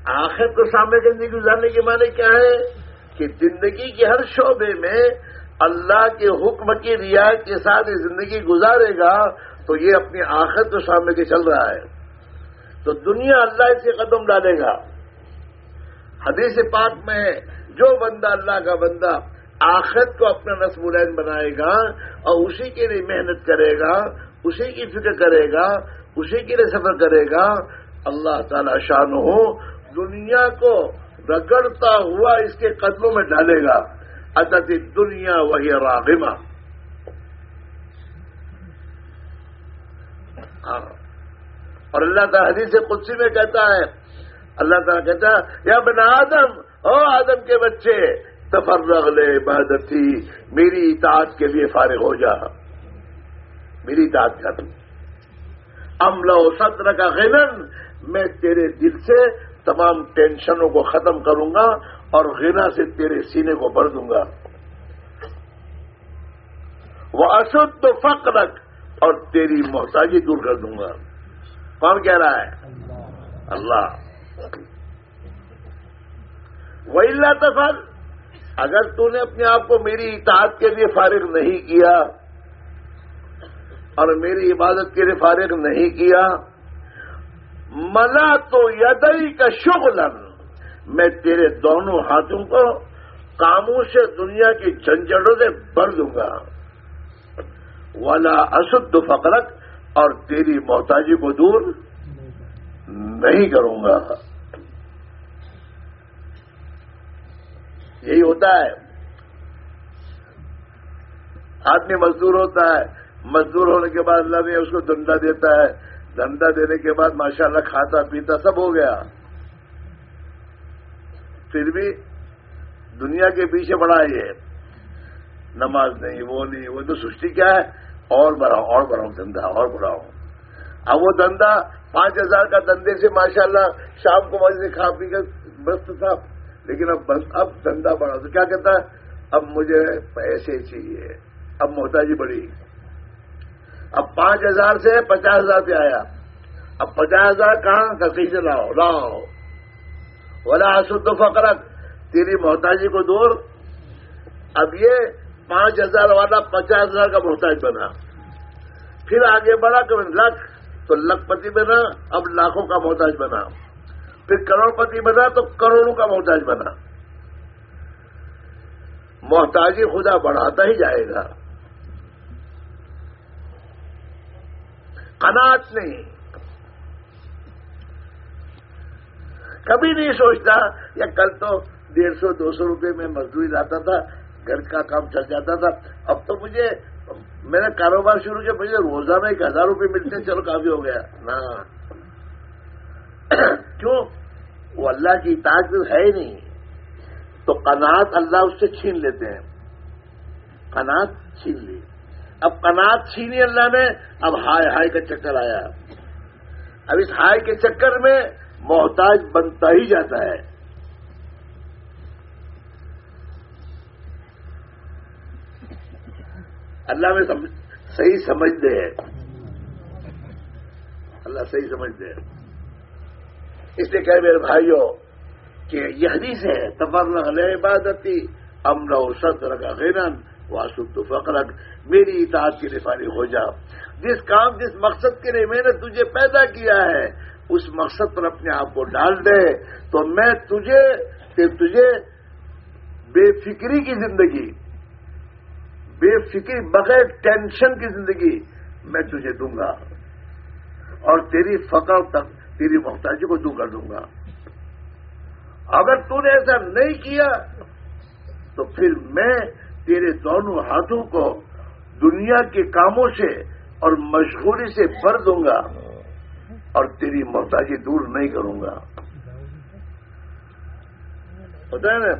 آخر کو سامنے زندگی گزارنے کے معنی کیا ہے؟ کہ زندگی کے ہر شعبے میں اللہ کے حکم کی رعایت کے ساتھ یہ زندگی گزارے گا تو یہ اپنی آخر کو سامنے کے چل رہا ہے۔ تو دنیا اللہ سے قدم ڈالے گا۔ حدیث پاک میں جو بندہ اللہ کا بندہ آخرت کو اپنا نصب العین بنائے گا اور اسی کے لیے محنت کرے گا، اسی کی فکر کرے گا، اسی کے لیے سفر کرے گا، اللہ تعالی شان ہو دنیا کو رگڑتا ہوا اس کے قدموں میں ڈالے گا۔ ادت دنیا وہی راغمہ ہاں۔ اور اللہ تعالیٰ حدیث قدسی میں کہتا ہے، اللہ تعالیٰ کہتا ہے، یا بنا آدم، او آدم کے بچے، تفرغ لے بہادر میری اطاعت کے لیے فارغ ہو جا۔ میری اطاعت کر۔ امل و ستر کا غنن، میں تیرے دل سے تمام ٹینشنوں کو ختم کروں گا اور غنا سے تیرے سینے کو بھر دوں گا۔ وہ اشد فقرک اور تیری محتاجی دور کر دوں گا۔ کون کہہ رہا ہے؟ اللہ۔ وہی اللہ تفر اگر تو نے اپنے آپ کو میری اطاعت کے لیے فارغ نہیں کیا اور میری عبادت کے لیے فارغ نہیں کیا ملا تو یدئی کا شغلن۔ میں تیرے دونوں ہاتھوں کو کاموں سے دنیا کی جھنجھڑوں سے بھر دوں گا۔ والا اشد فقرت اور تیری محتاجی کو دور نہیں کروں گا۔ یہی ہوتا ہے۔ آدمی مزدور ہوتا ہے، مزدور ہونے کے بعد اللہ نے اس کو دندا دیتا ہے۔ دندا دینے کے بعد ماشاءاللہ کھاتا پیتا سب ہو گیا۔ پھر بھی دنیا کے پیچھے بڑا یہ نماز نہیں، وہ نہیں، وہ تو سستی کیا ہے؟ اور بڑھاؤ اور بڑھاؤ دندا اور بڑھاؤ۔ اب وہ دندا پانچ ہزار کا دندے سے ماشاءاللہ شام کو مجھے کھا پی کر مست تھا۔ لیکن اب اب دندا بڑھا تو کیا کہتا ہے؟ اب مجھے پیسے چاہیے۔ اب محتاجی بڑی۔ اب پانچ ہزار سے پچاس ہزار پہ آیا۔ اب پچاس ہزار کہاں؟ کسی سے لاؤ لاؤ۔ بولا سد فقرت تیری محتاجی کو دور۔ اب یہ پانچ ہزار والا پچاس ہزار کا محتاج بنا۔ پھر آگے بڑھا کہ لکھ، تو لکھ پتی بنا، اب لاکھوں کا محتاج بنا۔ پھر کروڑپتی بنا، تو کروڑوں کا محتاج بنا۔ محتاجی خدا بڑھاتا ہی جائے گا۔ قناعت نہیں۔ کبھی نہیں سوچتا یا کل تو ڈیڑھ سو، دو سو روپے میں مزدوری لاتا تھا، گھر کا کام چل جاتا تھا۔ اب تو مجھے، میں نے کاروبار شروع کیا، مجھے روزانہ ایک ہزار روپے ملتے چلو کافی ہو گیا۔ نا <coughs> کیوں؟ وہ اللہ کی طاقت ہے ہی نہیں۔ تو قناعت اللہ اس سے چھین لیتے ہیں۔ قناعت چھین لی۔ اب قناعت چھینی اللہ نے، اب ہائے ہائے کا چکر آیا۔ اب اس ہائے کے چکر میں محتاج بنتا ہی جاتا ہے۔ اللہ میں صحیح سمجھتے ہیں۔ اللہ صحیح سمجھتے ہیں۔ اس لیے کہ میرے بھائیوں کہ یہ حدیث ہے تبر عبادتی امن و سد رکھا غیرن واسط فقرک۔ میری اطاعت کی رفاری ہو جا۔ جس کام، جس مقصد کے لیے میں نے تجھے پیدا کیا ہے، اس مقصد پر اپنے آپ کو ڈال دے۔ تو میں تجھے کہ تجھے بے فکری کی زندگی، بے فکری بغیر ٹینشن کی زندگی میں تجھے دوں گا۔ اور تیری فقر تک، تیری محتاجی کو دور کر دوں گا۔ اگر تو نے ایسا نہیں کیا، تو پھر میں تیرے دونوں ہاتھوں کو دنیا کے کاموں سے اور مشغولی سے بھر دوں گا اور تیری محتاجی دور نہیں کروں گا۔ ہوتا ہے نا؟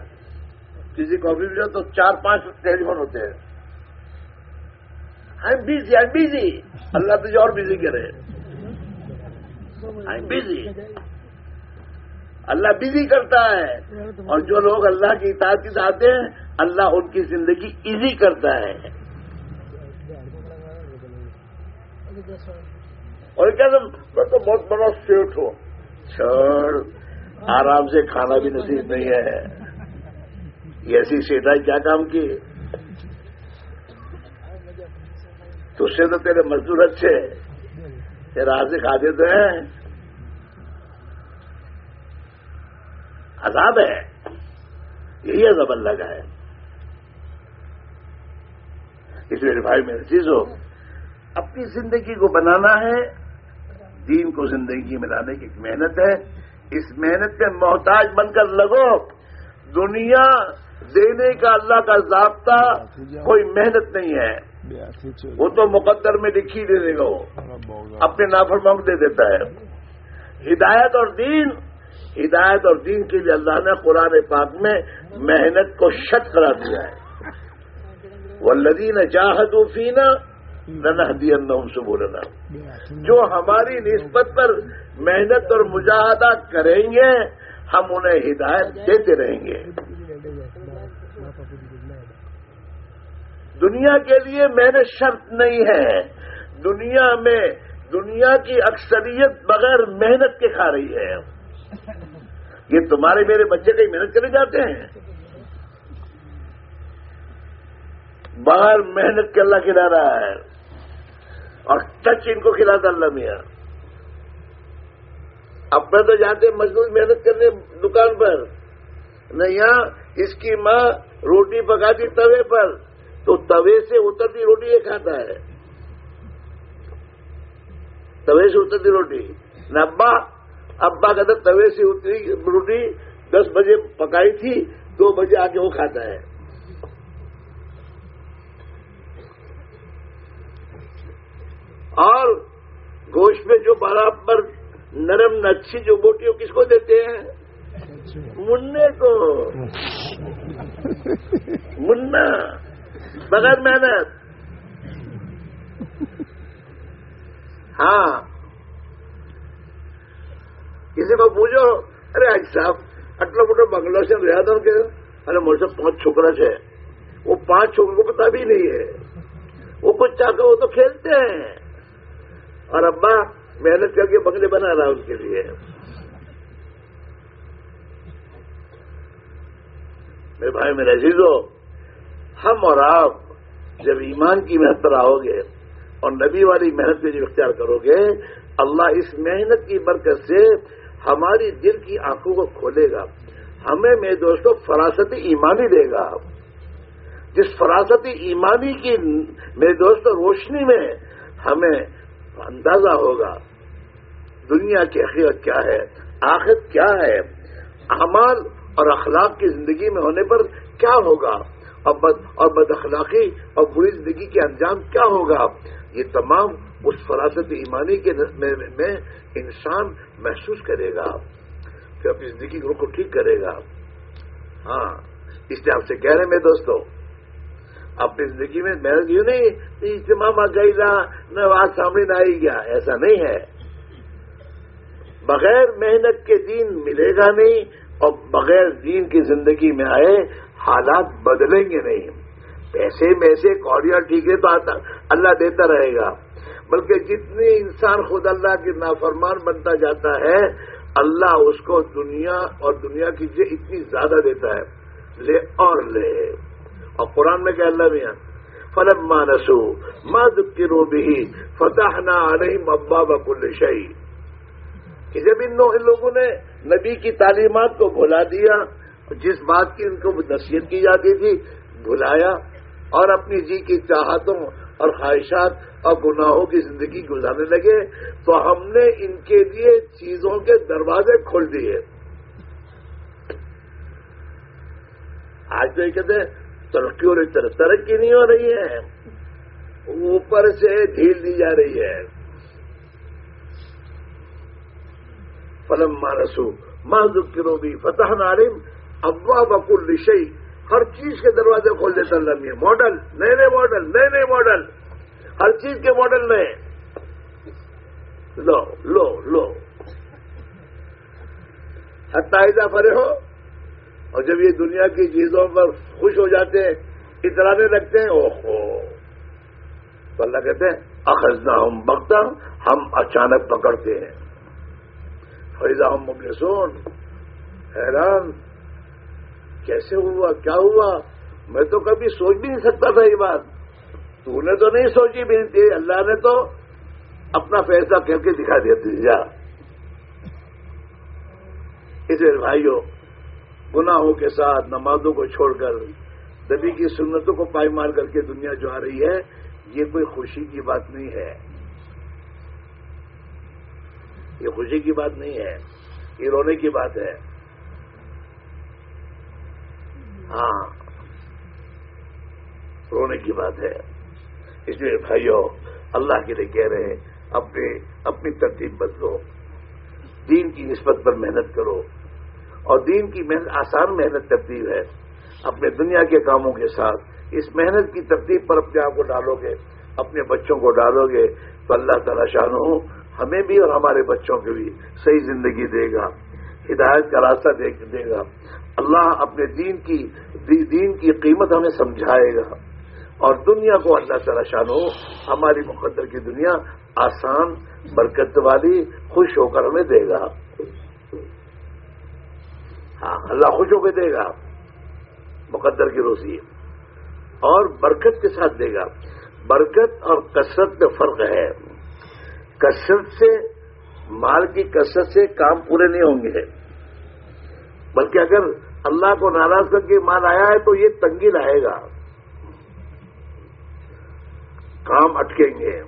کسی کافی بھی جاؤ تو چار پانچ ٹیلی فون ہوتے ہیں۔ I am busy I am busy Allah تجھے اور بزی کرے۔ I am busy Allah busy کرتا ہے۔ اور جو لوگ اللہ کی اطاعت کی آتے ہیں، اللہ ان کی زندگی ایزی کرتا ہے۔ اور کیا میں تو بہت بڑا سیٹ ہوں۔ چھڑ آرام سے کھانا بھی نصیب نہیں ہے۔ ایسی سیٹائی کیا کام کی؟ تو سے تو تیرے مزدور اچھے تیرا ہاتھ سے کھا دیتے ہیں۔ عذاب ہے۔ یہی عذاب اللہ کا ہے۔ اس لیے بھائی میری چیز ہو۔ اپنی زندگی کو بنانا ہے، دین کو زندگی میں لانے کی ایک محنت ہے۔ اس محنت میں محتاج بن کر لگو، دنیا دینے کا اللہ کا ضابطہ کوئی محنت نہیں ہے۔ وہ تو مقدر میں لکھی دے دے گا۔ وہ اپنے نافرماؤں دے دیتا ہے۔ ہدایت اور دین، ہدایت اور دین کے لیے اللہ نے قرآن پاک میں محنت کو شٹ کرا دیا ہے۔ وہ لدین چاہت فینا نہدی سے بولنا جو ہماری نسبت پر محنت اور مجاہدہ کریں گے ہم انہیں ہدایت دیتے رہیں گے۔ دنیا کے لیے محنت شرط نہیں ہے۔ دنیا میں دنیا کی اکثریت بغیر محنت کے کھا رہی ہے۔ یہ تمہارے میرے بچے کہیں محنت کرنے جاتے ہیں؟ باہر محنت کے اللہ کھلا رہا ہے۔ اور ٹچ ان کو کھلاتا اللہ میاں۔ اب میں تو جاتے مزدور محنت کرنے دکان پر۔ نہ یہاں اس کی ماں روٹی پکاتی توے پر، تو توے سے اترتی روٹی یہ کھاتا ہے۔ توے سے اترتی روٹی۔ نہ ابا ابا کہتا توے سے اتری روٹی دس بجے پکائی تھی، دو بجے آ کے وہ کھاتا ہے۔ اور گوشت میں جو برابر نرم نچھی جو بوٹی کس کو دیتے ہیں؟ منہ کو۔ منا بغیر محنت۔ ہاں۔ کسی کو پوچھو، ارے آج صاحب اٹلا موٹا بنگلہ سے رہا تھا کہ ارے مجھے سے پانچ چھوکرا سے وہ پانچ چھوکروں کو پتا بھی نہیں ہے۔ وہ کچھ چاہتے وہ تو کھیلتے ہیں۔ اور ابا محنت کر کے بنگلے بنا رہا ان کے لیے۔ میرے بھائی، میرے عزیزو، ہم اور آپ جب ایمان کی محنت پر آؤ گے اور نبی والی محنت پہ جب اختیار کرو گے، اللہ اس محنت کی برکت سے ہماری دل کی آنکھوں کو کھولے گا۔ ہمیں میرے دوستوں فراست ایمانی دے گا۔ جس فراست ایمانی کی میرے دوستوں روشنی میں ہمیں اندازہ ہوگا دنیا کی حقیقت کیا ہے آخر کیا ہے، اعمال اور اخلاق کی زندگی میں ہونے پر کیا ہوگا، اور بد اور بد اخلاقی اور بری زندگی کے انجام کیا ہوگا؟ یہ تمام اس فراست ایمانی کے میں انسان محسوس کرے گا، پھر اپنی زندگی کو کو ٹھیک کرے گا۔ ہاں اس لیے آپ سے کہہ رہے ہیں میرے دوستوں اپنی زندگی میں محنت یوں نہیں اجتماع گئی نہ آج سامنے نہ آئی گیا ایسا نہیں ہے۔ بغیر محنت کے دین ملے گا نہیں اور بغیر دین کی زندگی میں آئے حالات بدلیں گے نہیں۔ پیسے میں سے کوڑیاں ٹھیک ہے تو اللہ دیتا رہے گا۔ بلکہ جتنے انسان خود اللہ کے نافرمان بنتا جاتا ہے، اللہ اس کو دنیا اور دنیا کی اتنی زیادہ دیتا ہے۔ لے اور لے۔ اور قرآن میں کہ اللہ میاں فلم مانسو مد کی رو بھی فتح نہ آ رہی مبا بکل شہید کہ جب ان لوگوں نے نبی کی تعلیمات کو بھلا دیا، جس بات کی ان کو نصیحت کی جاتی تھی، بھلایا اور اپنی جی کی چاہتوں اور خواہشات اور گناہوں کی زندگی گزارنے لگے، تو ہم نے ان کے لیے چیزوں کے دروازے کھول دیے۔ آج تو یہ کہتے ہیں ترقی اور ترقی نہیں ہو رہی ہے۔ اوپر سے ڈھیل دی جا رہی ہے۔ فلم مارسو ذکرو بھی فتح نارم ابا بکل رشئی ہر چیز کے دروازے کھول دیتا اللہ ماڈل نئے نئے ماڈل نئے نئے ماڈل۔ ہر چیز کے ماڈل نئے لو لو لو۔ حتائزہ فرے ہو اور جب یہ دنیا کی چیزوں پر خوش ہو جاتے ہیں اترانے لگتے ہیں، اوہو۔ تو اللہ کہتے ہیں اخذنا ہم بکتا ہم اچانک پکڑتے ہیں۔ فیضا ہم مبلسون۔ حیران۔ کیسے ہوا؟ کیا ہوا؟ میں تو کبھی سوچ بھی نہیں سکتا تھا یہ بات۔ تو نے تو نہیں سوچی بھی تھی۔ اللہ نے تو اپنا فیصلہ کر کے دکھا دیا۔ تھی جا اسے بھائیوں گناہوں کے ساتھ نمازوں کو چھوڑ کر دبی کی سنتوں کو پائی مار کر کے دنیا جو آ رہی ہے، یہ کوئی خوشی کی بات نہیں ہے۔ یہ خوشی کی بات نہیں ہے، یہ رونے کی بات ہے۔ ہاں رونے کی بات ہے۔ اس لیے بھائیو، اللہ کے لیے کہہ رہے ہیں، اپنے، اپنی ترتیب بدلو۔ دین کی نسبت پر محنت کرو۔ اور دین کی محنت آسان محنت ترتیب ہے۔ اپنے دنیا کے کاموں کے ساتھ اس محنت کی ترتیب پر اپنے آپ کو ڈالو گے، اپنے بچوں کو ڈالو گے۔ تو اللہ تعالیٰ شان ہوں ہمیں بھی اور ہمارے بچوں کو بھی صحیح زندگی دے گا، ہدایت کا راستہ دے گا۔ اللہ اپنے دین کی دین کی قیمت ہمیں سمجھائے گا۔ اور دنیا کو اللہ تعالی شان ہو ہماری مقدر کی دنیا آسان، برکت والی، خوش ہو کر ہمیں دے گا۔ ہاں، اللہ خوش ہو کے دے گا۔ مقدر کی روزی اور برکت کے ساتھ دے گا۔ برکت اور کثرت میں فرق ہے۔ کثرت سے، مال کی کثرت سے کام پورے نہیں ہوں گے۔ بلکہ اگر اللہ کو ناراض کر کے مال آیا ہے تو یہ تنگی لائے گا۔ کام اٹکیں گے۔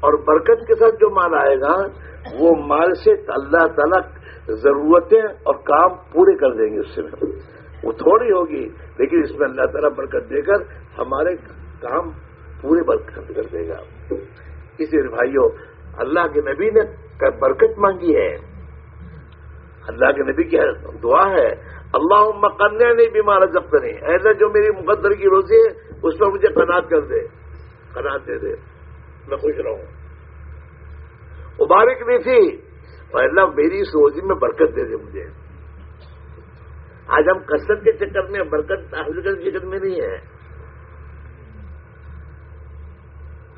اور برکت کے ساتھ جو مال آئے گا وہ مال سے اللہ تعالی ضرورتیں اور کام پورے کر دیں گے اس سے۔ میں وہ تھوڑی ہوگی، لیکن اس میں اللہ تعالیٰ برکت دے کر ہمارے کام پورے برکت کر دے گا۔ کسی بھائیوں اللہ کے نبی نے برکت مانگی ہے۔ اللہ کے نبی کی دعا ہے اللہ مکنیا نہیں بیمار جب کریں ایسا جو میری مقدر کی روزی ہے، اس پر مجھے قناط کر دے۔ قناط دے دے۔ میں خوش رہوں۔ مبارک نہیں تھی۔ اور اللہ میری اس روزی میں برکت دے دے مجھے۔ آج ہم کثرت کے چکر میں، برکت حاصل کرنے کے چکر میں نہیں ہے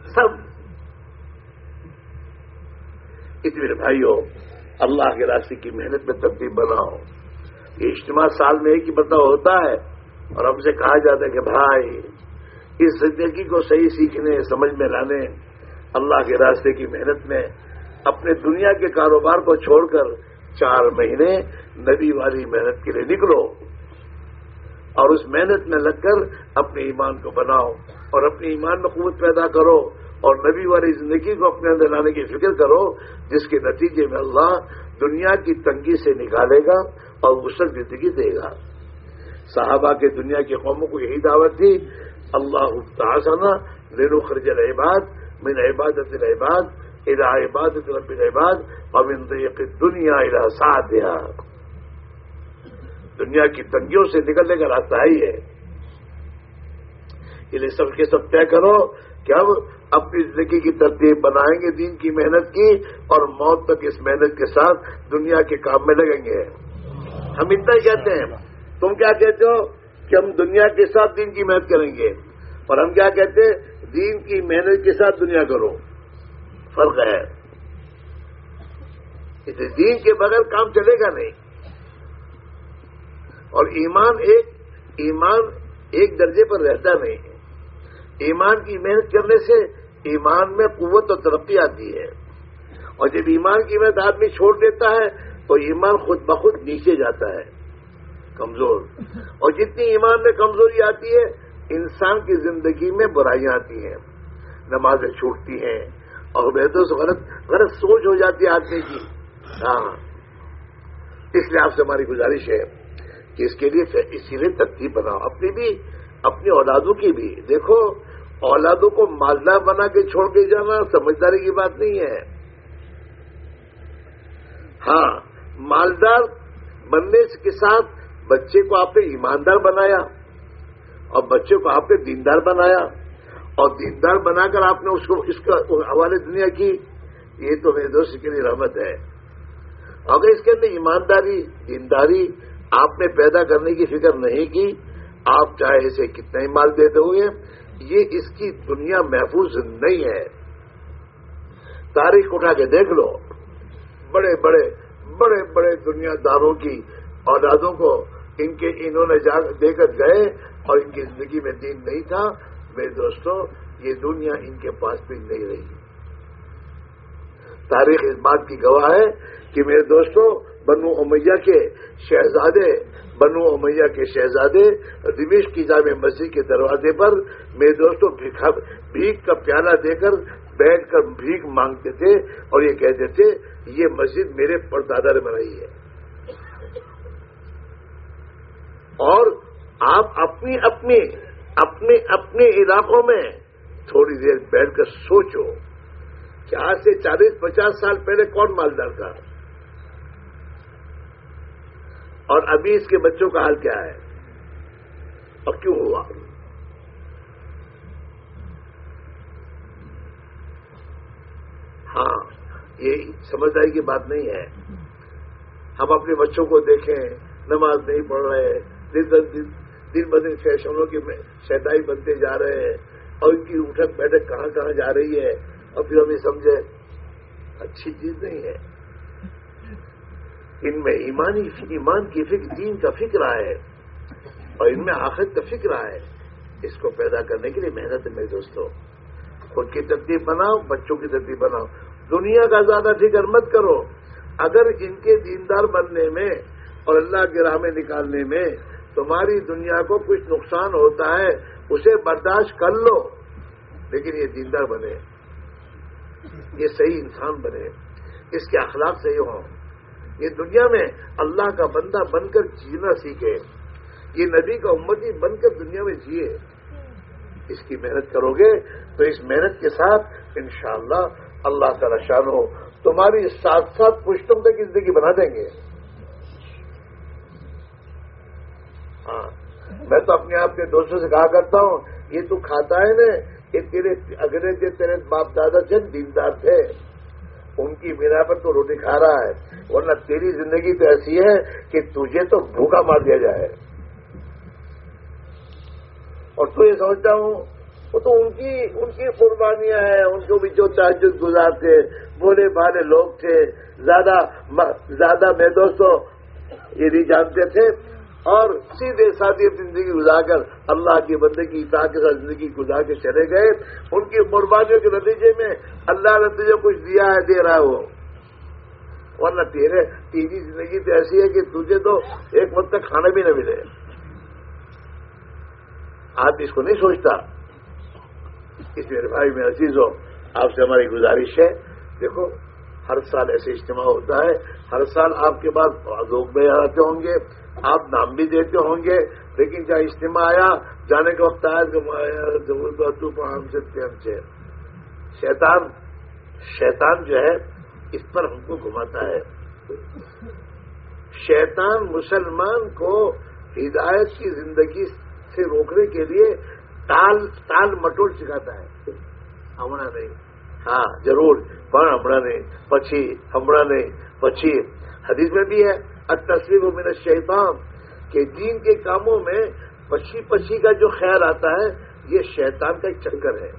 سب۔ اس میرے بھائیوں اللہ کے راستے کی محنت میں تبدیل بناؤ۔ یہ اجتماع سال میں ایک ہی بتا ہوتا ہے۔ اور ہم سے کہا جاتا ہے کہ بھائی، اس زندگی کو صحیح سیکھنے، سمجھ میں لانے، اللہ کے راستے کی محنت میں اپنے دنیا کے کاروبار کو چھوڑ کر چار مہینے نبی والی محنت کے لیے نکلو اور اس محنت میں لگ کر اپنے ایمان کو بناؤ اور اپنے ایمان میں قوت پیدا کرو اور نبی والی زندگی کو اپنے اندر لانے کی فکر کرو، جس کے نتیجے میں اللہ دنیا کی تنگی سے نکالے گا اور وسط زندگی دے گا۔ صحابہ کے دنیا کی قوموں کو یہی دعوت تھی اللہ تعالیٰ لینو خرج العباد من عبادت العباد الى عبادت رب العباد اور من ضيق دنیا الى سعدها دنیا کی تنگیوں سے نکلنے کا راستہ ہی ہے. یہ سب کے سب طے کرو کہ ہم اپنی زندگی کی ترتیب بنائیں گے دین کی محنت کی اور موت تک اس محنت کے ساتھ دنیا کے کام میں لگیں گے. ہم اتنا ہی کہتے ہیں. تم کیا کہتے ہو کہ ہم دنیا کے ساتھ دین کی محنت کریں گے؟ اور ہم کیا کہتے ہیں؟ دین کی محنت کے ساتھ دنیا کرو. فرق ہے۔ اسے دین کے بغیر کام چلے گا نہیں۔ اور ایمان ایک ایمان ایک درجے پر رہتا نہیں ہے۔ ایمان کی محنت کرنے سے ایمان میں قوت اور ترقی آتی ہے۔ اور جب ایمان کی محنت آدمی چھوڑ دیتا ہے، تو ایمان خود بخود نیچے جاتا ہے۔ کمزور۔ اور جتنی ایمان میں کمزوری آتی ہے، انسان کی زندگی میں برائیاں آتی ہیں۔ نمازیں چھوٹتی ہیں اور بہتر سے غلط غلط سوچ ہو جاتی ہے آدمی کی۔ ہاں۔ اس لیے آپ سے ہماری گزارش ہے کہ اس کے لیے اسی لیے ترتیب بناؤ۔ اپنی بھی اپنی اولادوں کی بھی۔ دیکھو، اولادوں کو مالدار بنا کے چھوڑ کے جانا سمجھداری کی بات نہیں ہے۔ ہاں مالدار بننے کے ساتھ بچے کو آپ نے ایماندار بنایا اور بچے کو آپ نے دیندار بنایا۔ اور دیندار بنا کر آپ نے اس کو اس کا حوالے دنیا کی، یہ تو میرے دوست کے لیے رحمت ہے۔ اگر اس کے اندر ایمانداری، دینداری آپ نے پیدا کرنے کی فکر نہیں کی، آپ چاہے اسے کتنا ہی مال دیتے ہوئے یہ اس کی دنیا محفوظ نہیں ہے۔ تاریخ اٹھا کے دیکھ لو۔ بڑے بڑے بڑے بڑے دنیا داروں کی اولادوں کو ان کے انہوں نے دے کر گئے اور ان کی زندگی میں دین نہیں تھا۔ میرے دوستوں یہ دنیا ان کے پاس بھی نہیں رہی۔ تاریخ اس بات کی گواہ ہے کہ میرے دوستوں بنو امیہ کے شہزادے، بنو امیہ کے شہزادے رویش کی جامع مسجد کے دروازے پر میرے دوستوں بھیک کا پیالہ دے کر بیٹھ کر بھیک مانگتے تھے اور یہ کہتے تھے، یہ مسجد میرے پردادا نے بنائی ہے۔ اور آپ اپنی اپنی اپنے اپنے علاقوں میں تھوڑی دیر بیٹھ کر سوچو کہ آج سے چالیس، پچاس سال پہلے کون مالدار تھا؟ اور ابھی اس کے بچوں کا حال کیا ہے؟ اور کیوں ہوا؟ ہاں یہ سمجھداری کی بات نہیں ہے۔ ہم اپنے بچوں کو دیکھیں، نماز نہیں پڑھ رہے دن دن دن بدن فیشنوں کی شہدائی بنتے جا رہے ہیں اور ان کی اٹھک بیٹھک کہاں کہاں جا رہی ہے؟ اور پھر ہمیں سمجھے، اچھی چیز نہیں ہے۔ ان میں ایمانی، ایمان کی فکر، دین کا فکر آئے اور ان میں آخر کا فکر آئے اس کو پیدا کرنے کے لیے محنت ہے میرے دوستوں خود کی ترتیب بناؤ، بچوں کی ترتیب بناؤ۔ دنیا کا زیادہ فکر مت کرو۔ اگر ان کے دیندار بننے میں اور اللہ کے راہ میں نکالنے میں تمہاری دنیا کو کچھ نقصان ہوتا ہے، اسے برداشت کر لو۔ لیکن یہ دیندار بنے۔ یہ صحیح انسان بنے۔ اس کے اخلاق صحیح ہوں۔ یہ دنیا میں اللہ کا بندہ بن کر جینا سیکھے۔ یہ نبی کا امتی بن کر دنیا میں جیے۔ اس کی محنت کرو گے تو اس محنت کے ساتھ انشاءاللہ اللہ کا شان ہو۔ تمہاری ساتھ ساتھ پشتوں تک زندگی بنا دیں گے۔ ہاں۔ میں تو اپنے آپ کے دوستوں سے کہا کرتا ہوں، یہ تو کھاتا ہے نا یہ تیرے اگلے جو تیرے باپ دادا تھے دیندار تھے، ان کی بنا پر تو روٹی کھا رہا ہے، ورنہ تیری زندگی تو ایسی ہے کہ تجھے تو بھوکا مار دیا جائے۔ اور تو یہ سمجھتا ہوں، وہ تو ان کی ان کی قربانیاں ہیں، ان کو بھی جو تعجد گزارتے بولے بھالے لوگ تھے، زیادہ زیادہ میں دوستوں، یہ نہیں جانتے تھے اور سیدھے سادھی زندگی گزار کر اللہ کے بندے کی اطاع کے ساتھ زندگی گزار کے چلے گئے۔ ان کی قربانیوں کے نتیجے میں اللہ نے تجھے کچھ دیا ہے، دے رہا ہے وہ ورنہ تیرے تیری زندگی تو ایسی ہے کہ تجھے تو ایک وقت تک کھانا بھی نہ ملے۔ آپ اس کو نہیں سوچتا۔ اس میرے بھائی میں عزیز ہو آپ سے ہماری گزارش ہے۔ دیکھو ہر سال ایسے اجتماع ہوتا ہے، ہر سال آپ کے پاس لوگ بھی آتے ہوں گے، آپ نام بھی دیتے ہوں گے، لیکن جہاں اجتماع آیا، جانے کا وقت آیا تو ہم سے ہم سے۔ شیطان شیطان جو ہے، اس پر ہم کو گھماتا ہے۔ شیطان مسلمان کو ہدایت کی زندگی سے روکنے کے لیے تال تال مٹوڑ سکھاتا ہے۔ ہمنا نہیں۔ ہاں ضرور۔ پر ہمنا نہیں پچھی ہمنا نہیں پچھی۔ حدیث میں بھی ہے تصویر و میرا شیطان کہ دین کے کاموں میں پچھی پچھی کا جو خیال آتا ہے، یہ شیطان کا ایک چکر ہے۔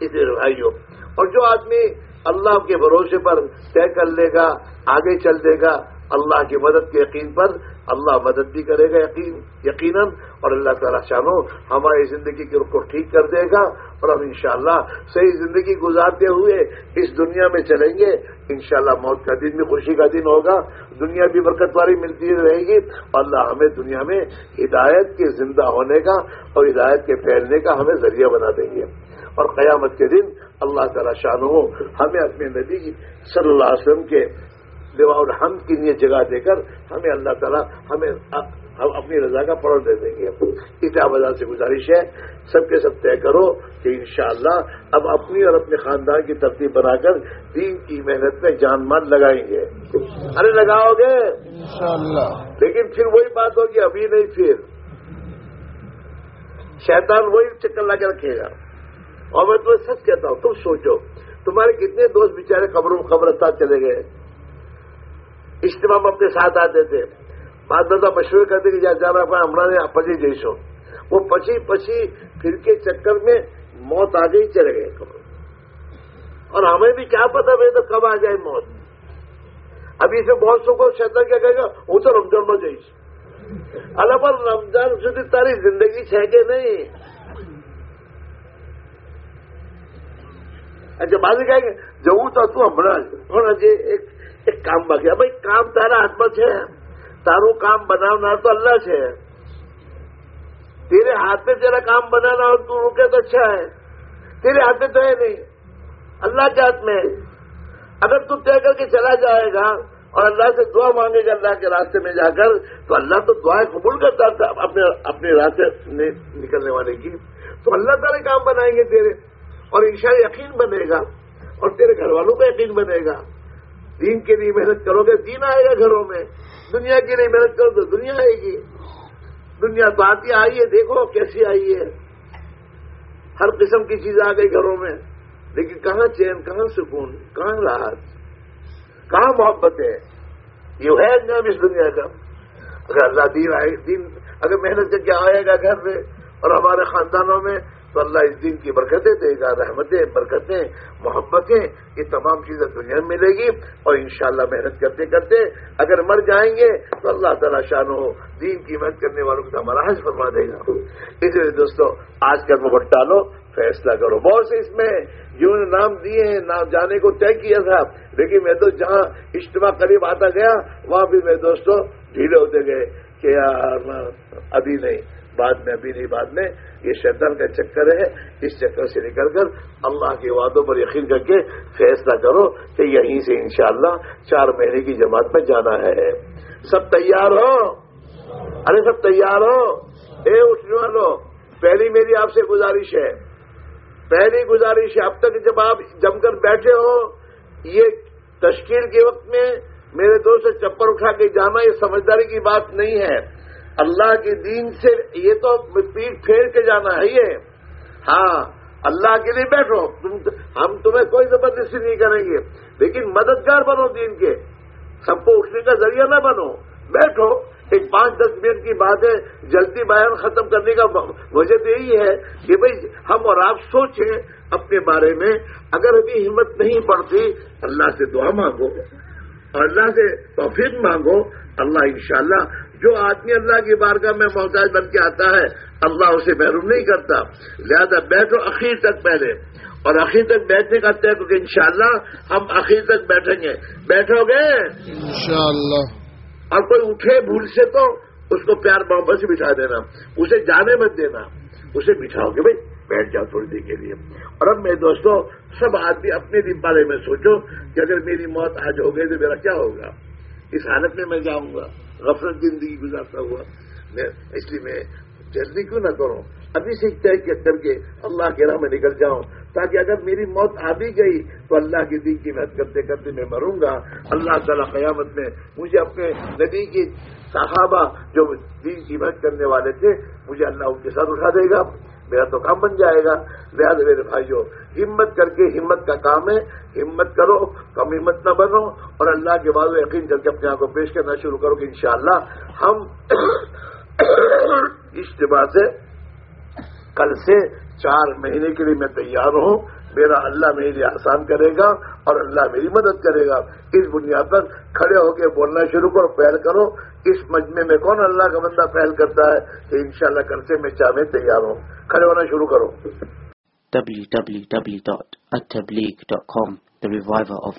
اس بھائیوں اور جو آدمی اللہ کے بھروسے پر طے کر لے گا، آگے چل دے گا اللہ کی مدد کے یقین پر اللہ مدد بھی کرے گا یقین یقیناً، اور اللہ تعالیٰ چانو ہماری زندگی کے رخ کو ٹھیک کر دے گا، اور ہم انشاءاللہ صحیح زندگی گزارتے ہوئے اس دنیا میں چلیں گے۔ انشاءاللہ موت کا دن بھی خوشی کا دن ہوگا، دنیا بھی برکت والی ملتی رہے گی۔ اور اللہ ہمیں دنیا میں ہدایت کے زندہ ہونے کا اور ہدایت کے پھیلنے کا ہمیں ذریعہ بنا دیں گے۔ اور قیامت کے دن اللہ تعالیٰ شان ہو ہمیں اپنے نبی صلی اللہ علیہ وسلم کے اور ہم کی لیے جگہ دے کر ہمیں اللہ تعالیٰ ہمیں ہم اپنی رضا کا پڑھ دے دیں گے۔ اتنا بازار سے گزارش ہے۔ سب کے سب طے کرو کہ انشاءاللہ اب اپنی اور اپنے خاندان کی ترتیب بنا کر دین کی محنت میں جان مان لگائیں گے۔ ارے لگاؤ گے۔ انشاءاللہ۔ لیکن پھر وہی بات ہوگی ابھی نہیں پھر۔ شیطان وہی چکر لگا رکھے گا۔ اور میں تمہیں سچ کہتا ہوں تم سوچو تمہارے کتنے دوست بےچارے قبروں قبرستان چلے گئے۔ اجتماع میں اپنے ساتھ آتے تھے۔ بعد دادا مشورے کرتے کہ جانا پائے ہمارا پچی جیسو۔ وہ پچی پچی پھر کے چکر میں موت آ گئی، چلے گئے قبر اور ہمیں بھی کیا پتا بھائی تو کب آ جائے موت۔ ابھی سے بہت سو کو شیطان کیا کہے گا، وہ تو رمضان میں جائیش اللہ پر رمضان سے تاری زندگی ہے کہ نہیں؟ اچھا بعد میں کہیں گے جب تو تو ہمارا جی ایک ایک کام باقی بھائی، کام تارا ہاتھ میں ہے۔ تاروں کام بنانا تو اللہ سے ہے۔ تیرے ہاتھ میں تیرا کام بنانا ہو، تو رکے تو اچھا ہے۔ تیرے ہاتھ میں تو ہے نہیں۔ اللہ کے ہاتھ میں اگر تو طے کر کے چلا جائے گا اور اللہ سے دعا مانگے گا اللہ کے راستے میں جا کر، تو اللہ تو دعائیں قبول کرتا تھا اپنے اپنے راستے نکلنے والے کی۔ تو اللہ تعالی کام بنائیں گے تیرے۔ اور انشاء یقین بنے گا۔ اور تیرے گھر والوں کا یقین بنے گا۔ دین کے لیے محنت کرو گے، دین آئے گا گھروں میں۔ دنیا کے لیے محنت کرو تو دنیا آئے گی۔ دنیا تو آتی آئی ہے، دیکھو کیسی آئی ہے۔ ہر قسم کی چیز آ گئی گھروں میں۔ لیکن کہاں چین، کہاں سکون، کہاں راحت، کہاں محبت ہے؟ یہ ہے انجام اس دنیا کا۔ اگر اللہ دین آئے، دین اگر محنت کر کے آئے گا گھر میں اور ہمارے خاندانوں میں تو اللہ اس دن کی برکتیں دے گا، رحمتیں، برکتیں، محبتیں، یہ تمام چیزیں دنیا میں ملے گی اور انشاءاللہ محنت کرتے کرتے اگر مر جائیں گے تو اللہ تعالیٰ شان ہو دین کی محنت کرنے والوں کا مراحج فرما دے گا۔ اس لیے دوستو، آج کل محبت ڈالو فیصلہ کرو۔ بہت سے اس میں جنہوں نے نام دیے ہیں، نام جانے کو طے کیا تھا، لیکن میں تو جہاں اجتماع قریب آتا گیا، وہاں بھی میں دوستوں ڈھیلے ہوتے گئے کہ یار، ابھی نہیں۔ بعد میں، ابھی نہیں، بعد میں۔ یہ شیطان کا چکر ہے، اس چکر سے نکل کر اللہ کے وعدوں پر یقین کر کے فیصلہ کرو کہ یہیں سے انشاءاللہ چار مہینے کی جماعت میں جانا ہے۔ سب تیار ہو؟ ارے سب تیار ہو؟ اے اٹھنے والو، پہلی میری آپ سے گزارش ہے۔ پہلی گزارش ہے، اب تک جب آپ جم کر بیٹھے ہو، یہ تشکیل کے وقت میں میرے دوست سے چپر اٹھا کے جانا، یہ سمجھداری کی بات نہیں ہے۔ اللہ کے دین سے یہ تو پیٹ پھیر کے جانا ہے یہ۔ ہاں اللہ کے لیے بیٹھو۔ تم ہم تمہیں کوئی زبردستی نہیں کریں گے۔ لیکن مددگار بنو دین کے۔ سب کو اٹھنے کا ذریعہ نہ بنو۔ بیٹھو۔ ایک پانچ دس منٹ کی بات ہے۔ جلدی بیان ختم کرنے کا وجہ تو یہی ہے کہ بھئی ہم اور آپ سوچیں اپنے بارے میں۔ اگر ابھی ہمت نہیں پڑتی اللہ سے دعا مانگو۔ اور اللہ سے توفیق مانگو۔ اللہ انشاءاللہ جو آدمی اللہ کی بارگاہ میں محتاج بن کے آتا ہے اللہ اسے محروم نہیں کرتا۔ لہذا بیٹھو اخیر تک پہلے۔ اور آخر تک بیٹھنے کا طے کیونکہ انشاءاللہ ہم آخر تک بیٹھیں گے۔ بیٹھو گے؟ انشاءاللہ۔ اور کوئی اٹھے بھول سے تو اس کو پیار محبت سے بٹھا دینا۔ اسے جانے مت دینا۔ اسے بٹھاؤ گے بھائی بیٹھ جاؤ تھوڑی دیر کے لیے۔ اور اب میرے دوستوں سب آدمی اپنے بارے میں سوچو کہ اگر میری موت آج ہو گئی تو میرا کیا ہوگا؟ اس حالت میں میں جاؤں گا۔ غفلت زندگی گزارتا ہوا۔ میں اس لیے میں جلدی کیوں نہ کروں؟ ابھی سے طے کر کے اللہ کے راہ میں نکل جاؤں۔ تاکہ اگر میری موت آ بھی گئی تو اللہ کے دین کی محنت کرتے کرتے میں مروں گا۔ اللہ تعالیٰ قیامت میں مجھے اپنے نبی کی صحابہ جو دین کی محنت کرنے والے تھے، مجھے اللہ ان کے ساتھ اٹھا دے گا۔ میرا تو کام بن جائے گا۔ لہٰذا میرے بھائیوں، ہمت کر کے ہمت کا کام ہے۔ ہمت کرو، کم ہمت نہ بنو۔ اور اللہ کے بعد یقین کر کے اپنے آپ کو پیش کرنا شروع کرو کہ انشاءاللہ ہم <coughs> اجتماع سے کل سے چار مہینے کے لیے میں تیار ہوں۔ میرا اللہ میرے لیے آسان کرے گا اور اللہ میری مدد کرے گا۔ اس بنیاد پر کھڑے ہو کے بولنا شروع کرو پہل کرو۔ اس مجمے میں کون اللہ کا بندہ پہل کرتا ہے؟ کہ انشاءاللہ کل سے میں چاہ میں تیار ہوں۔ کھڑے ہونا شروع کرو۔ www.attableague.com, The Reviver of